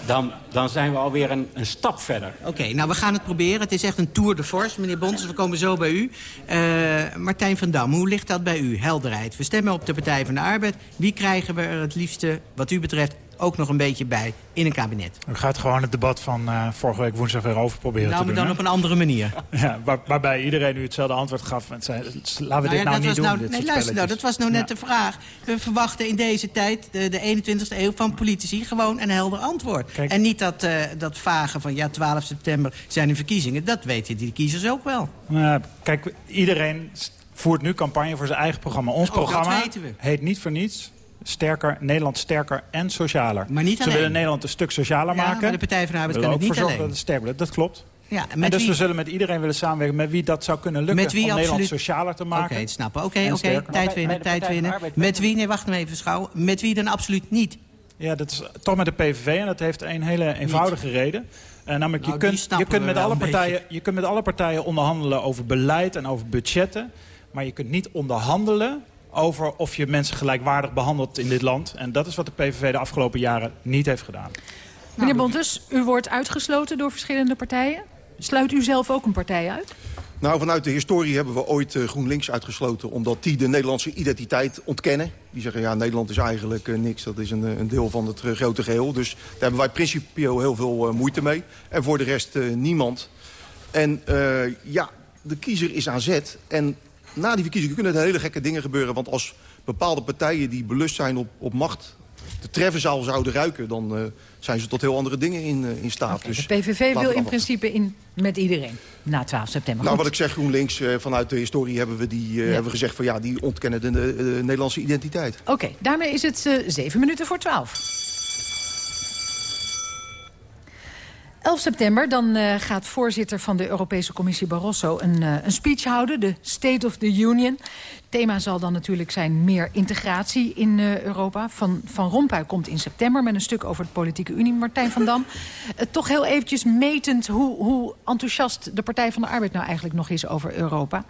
dan, dan zijn we alweer een, een stap verder. Oké, okay, nou, we gaan het proberen. Het is echt een tour de force, meneer Bontes. We komen zo bij u. Uh, Martijn van Dam, hoe ligt dat bij u? Helderheid. We stemmen op de Partij van de Arbeid. Wie krijgen we er het liefste, wat u betreft, ook nog een beetje bij in een kabinet. U gaat gewoon het debat van uh, vorige week woensdag weer over proberen nou, te doen. dan hè? op een andere manier. <laughs> Ja, waar, waarbij iedereen u hetzelfde antwoord gaf. En zei, laten we nou dit ja, nou niet doen, nou, dit Nee, luister nou, dat was nou net ja. de vraag. We verwachten in deze tijd, de, de 21ste eeuw, van politici gewoon een helder antwoord. Kijk. En niet dat, uh, dat vage van, ja, 12 september zijn de verkiezingen. Dat weten die kiezers ook wel. Nou, kijk, iedereen voert nu campagne voor zijn eigen programma. Ons ook programma heet niet voor niets sterker, Nederland sterker en socialer. Maar niet Ze willen Nederland een stuk socialer ja, maken. Maar de Partij van de Arbeid kan het niet voor alleen. Dat, het sterker wordt. dat klopt. Ja, en dus wie? we zullen met iedereen willen samenwerken met wie dat zou kunnen lukken. Met wie om absoluut? Nederland socialer te maken. Oké, okay, snappen. Oké, okay, oké. Okay. Tijd winnen, tijd winnen. Met wie, nee, wacht maar even, schouw. Met wie dan absoluut niet? Ja, dat is toch met de PVV en dat heeft een hele eenvoudige niet. reden. Uh, namelijk, nou, je, kunt, je, kunt met alle partijen, je kunt met alle partijen onderhandelen over beleid en over budgetten. Maar je kunt niet onderhandelen over of je mensen gelijkwaardig behandelt in dit land. En dat is wat de PVV de afgelopen jaren niet heeft gedaan. Meneer Bontes, u wordt uitgesloten door verschillende partijen. Sluit u zelf ook een partij uit? Nou, vanuit de historie hebben we ooit uh, GroenLinks uitgesloten... omdat die de Nederlandse identiteit ontkennen. Die zeggen, ja, Nederland is eigenlijk uh, niks. Dat is een, een deel van het uh, grote geheel. Dus daar hebben wij principieel heel veel moeite mee. En voor de rest niemand. En ja, de kiezer is aan zet. En na die verkiezingen kunnen er hele gekke dingen gebeuren. Want als bepaalde partijen die belust zijn op, op macht de treffenzaal zouden ruiken... dan uh, zijn ze tot heel andere dingen in, uh, in staat. Okay, dus de PVV wil in principe in met iedereen na 12 september. Nou, wat ik zeg, GroenLinks, uh, vanuit de historie hebben we, die, ja. hebben we gezegd... van ja, die ontkennen de, de Nederlandse identiteit. Oké, okay, daarmee is het zeven minuten voor 12. 11 september dan uh, gaat voorzitter van de Europese Commissie Barroso een, uh, een speech houden, de State of the Union. Thema zal dan natuurlijk zijn meer integratie in uh, Europa. Van, van Rompuy komt in september met een stuk over de politieke unie. Martijn van Dam, toch heel eventjes metend hoe, hoe enthousiast de Partij van de Arbeid nou eigenlijk nog is over Europa.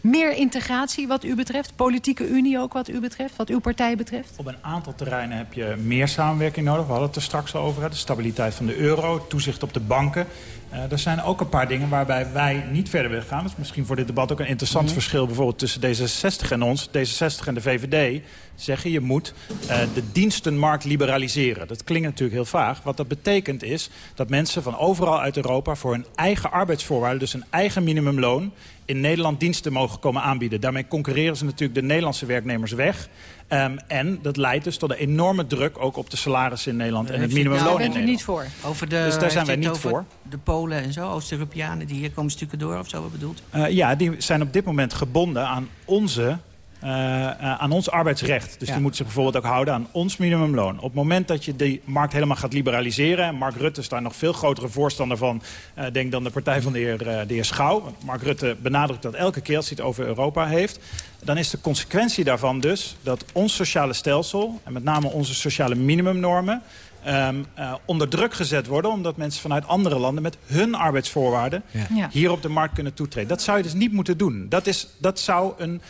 Meer integratie wat u betreft? Politieke unie ook wat u betreft? Wat uw partij betreft? Op een aantal terreinen heb je meer samenwerking nodig. We hadden het er straks al over. De stabiliteit van de euro, toezicht op de banken. Uh, er zijn ook een paar dingen waarbij wij niet verder willen gaan. Dat is misschien voor dit debat ook een interessant mm. verschil... bijvoorbeeld tussen D66 en ons. D66 en de VVD zeggen je moet uh, de dienstenmarkt liberaliseren. Dat klinkt natuurlijk heel vaag. Wat dat betekent is dat mensen van overal uit Europa... voor hun eigen arbeidsvoorwaarden, dus een eigen minimumloon in Nederland diensten mogen komen aanbieden. Daarmee concurreren ze natuurlijk de Nederlandse werknemers weg. Um, en dat leidt dus tot een enorme druk ook op de salarissen in Nederland... en het minimumloon nou, in Nederland. niet voor? Over de, dus daar zijn wij niet voor. De Polen en zo, Oost-Europeanen, die hier komen stukken door of zo, wat bedoelt? Uh, ja, die zijn op dit moment gebonden aan onze uh, uh, aan ons arbeidsrecht. Dus ja. die moeten zich bijvoorbeeld ook houden aan ons minimumloon. Op het moment dat je die markt helemaal gaat liberaliseren... en Mark Rutte is daar nog veel grotere voorstander van... Uh, denk dan de partij van de heer, de heer Schouw. Want Mark Rutte benadrukt dat elke keer als hij het over Europa heeft... dan is de consequentie daarvan dus dat ons sociale stelsel... en met name onze sociale minimumnormen... Um, uh, onder druk gezet worden... omdat mensen vanuit andere landen met hun arbeidsvoorwaarden... Ja. hier op de markt kunnen toetreden. Dat zou je dus niet moeten doen. Dat, is, dat zou een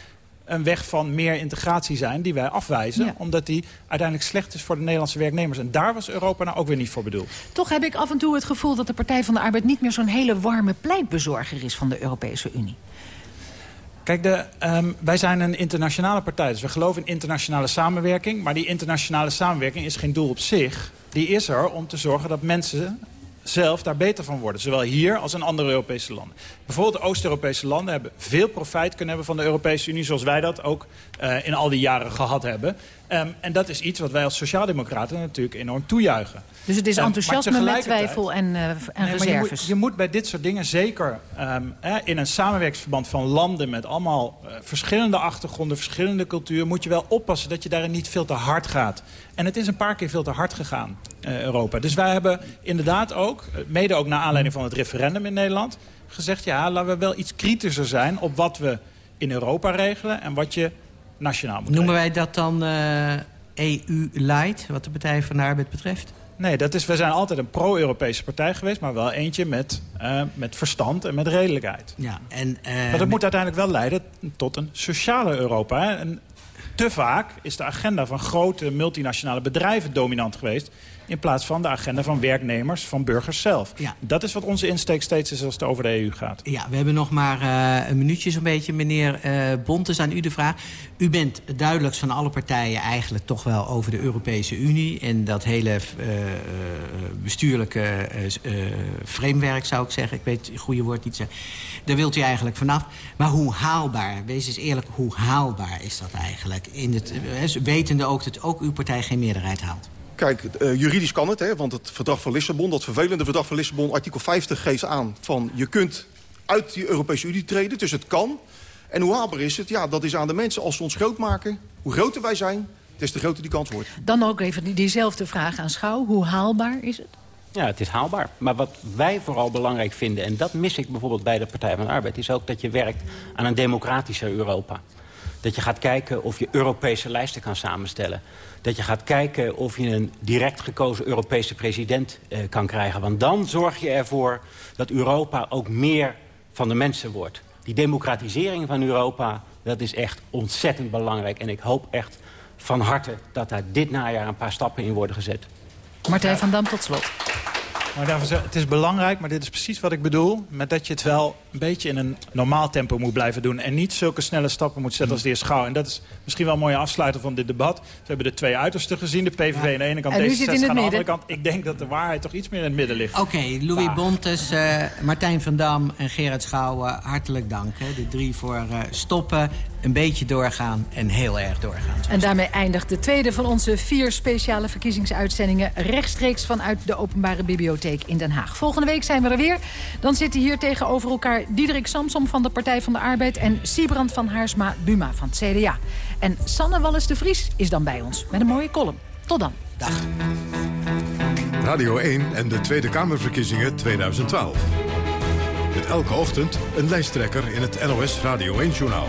een weg van meer integratie zijn die wij afwijzen. Ja. Omdat die uiteindelijk slecht is voor de Nederlandse werknemers. En daar was Europa nou ook weer niet voor bedoeld. Toch heb ik af en toe het gevoel dat de Partij van de Arbeid... niet meer zo'n hele warme pleitbezorger is van de Europese Unie. Kijk, de, um, wij zijn een internationale partij. Dus we geloven in internationale samenwerking. Maar die internationale samenwerking is geen doel op zich. Die is er om te zorgen dat mensen zelf daar beter van worden. Zowel hier als in andere Europese landen. Bijvoorbeeld de Oost-Europese landen hebben veel profijt kunnen hebben van de Europese Unie... zoals wij dat ook uh, in al die jaren gehad hebben. Um, en dat is iets wat wij als sociaaldemocraten natuurlijk enorm toejuichen. Dus het is enthousiasme um, met twijfel en, uh, en nee, reserves? Je moet, je moet, bij dit soort dingen zeker um, eh, in een samenwerkingsverband van landen... met allemaal uh, verschillende achtergronden, verschillende culturen... moet je wel oppassen dat je daarin niet veel te hard gaat. En het is een paar keer veel te hard gegaan, uh, Europa. Dus wij hebben inderdaad ook, mede ook naar aanleiding van het referendum in Nederland... gezegd, ja, laten we wel iets kritischer zijn op wat we in Europa regelen... en wat je nationaal moet Noemen wij dat dan EU-light, wat de Partij van de Arbeid betreft? Nee, dat is, we zijn altijd een pro-Europese partij geweest... maar wel eentje met, uh, met verstand en met redelijkheid. Ja, en, uh, maar dat moet uiteindelijk wel leiden tot een sociale Europa. Hè? En te vaak is de agenda van grote multinationale bedrijven dominant geweest... in plaats van de agenda van werknemers, van burgers zelf. Ja. Dat is wat onze insteek steeds is als het over de EU gaat. Ja, we hebben nog maar uh, een minuutje zo'n beetje. Meneer uh, Bontes, aan u de vraag. U bent duidelijk van alle partijen eigenlijk toch wel over de Europese Unie... en dat hele uh, bestuurlijke framework, zou ik zeggen. Ik weet het goede woord niet zeggen. Daar wilt u eigenlijk vanaf. Maar hoe haalbaar, wees eens eerlijk, hoe haalbaar is dat eigenlijk? In het, wetende ook dat ook uw partij geen meerderheid haalt. Kijk, uh, juridisch kan het, hè, want het verdrag van Lissabon... dat vervelende verdrag van Lissabon, artikel 50, geeft aan... van je kunt uit die Europese Unie treden, dus het kan. En hoe haalbaar is het? Ja, dat is aan de mensen als ze ons groot maken. Hoe groter wij zijn, des te groter die kans wordt. Dan ook even die, diezelfde vraag aan Schouw. Hoe haalbaar is het? Ja, het is haalbaar. Maar wat wij vooral belangrijk vinden... en dat mis ik bijvoorbeeld bij de Partij van de Arbeid... is ook dat je werkt aan een democratischer Europa. Dat je gaat kijken of je Europese lijsten kan samenstellen. Dat je gaat kijken of je een direct gekozen Europese president eh, kan krijgen. Want dan zorg je ervoor dat Europa ook meer van de mensen wordt. Die democratisering van Europa, dat is echt ontzettend belangrijk. En ik hoop echt van harte dat daar dit najaar een paar stappen in worden gezet. Martijn van Dam, tot slot. Maar het is belangrijk, maar dit is precies wat ik bedoel... met dat je het wel een beetje in een normaal tempo moet blijven doen... en niet zulke snelle stappen moet zetten als de heer Schouw. En dat is misschien wel een mooie afsluiter van dit debat. We hebben de twee uitersten gezien, de PVV aan de ene kant... deze 66 aan de andere kant. Ik denk dat de waarheid toch iets meer in het midden ligt. Oké, Louis Bontes, uh, Martijn van Dam en Gerard Schouw, hartelijk dank. Hè. De drie voor uh, stoppen, een beetje doorgaan en heel erg doorgaan. En daarmee eindigt de tweede van onze vier speciale verkiezingsuitzendingen... rechtstreeks vanuit de Openbare Bibliotheek in Den Haag. Volgende week zijn we er weer. Dan zitten hier tegenover elkaar Diederik Samsom van de Partij van de Arbeid... en Siebrand van Haarsma-Buma van het CDA. En Sanne Wallis de Vries is dan bij ons met een mooie column. Tot dan. Dag. Radio 1 en de Tweede Kamerverkiezingen 2012. Met elke ochtend een lijsttrekker in het NOS Radio 1-journaal.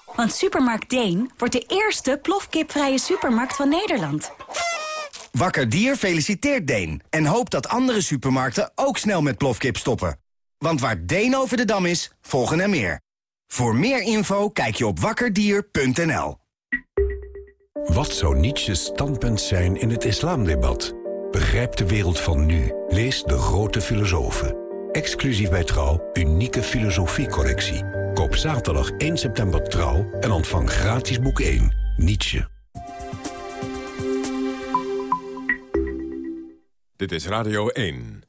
Want Supermarkt Deen wordt de eerste plofkipvrije supermarkt van Nederland. Wakker Dier feliciteert Deen en hoopt dat andere supermarkten ook snel met plofkip stoppen. Want waar Deen over de dam is, volgen er meer. Voor meer info kijk je op wakkerdier.nl. Wat zou Nietzsche's standpunt zijn in het islamdebat? Begrijp de wereld van nu. Lees De Grote Filosofen. Exclusief bij Trouw, unieke filosofiecorrectie. Koop zaterdag 1 september Trouw en ontvang gratis boek 1, Nietzsche. Dit is Radio 1.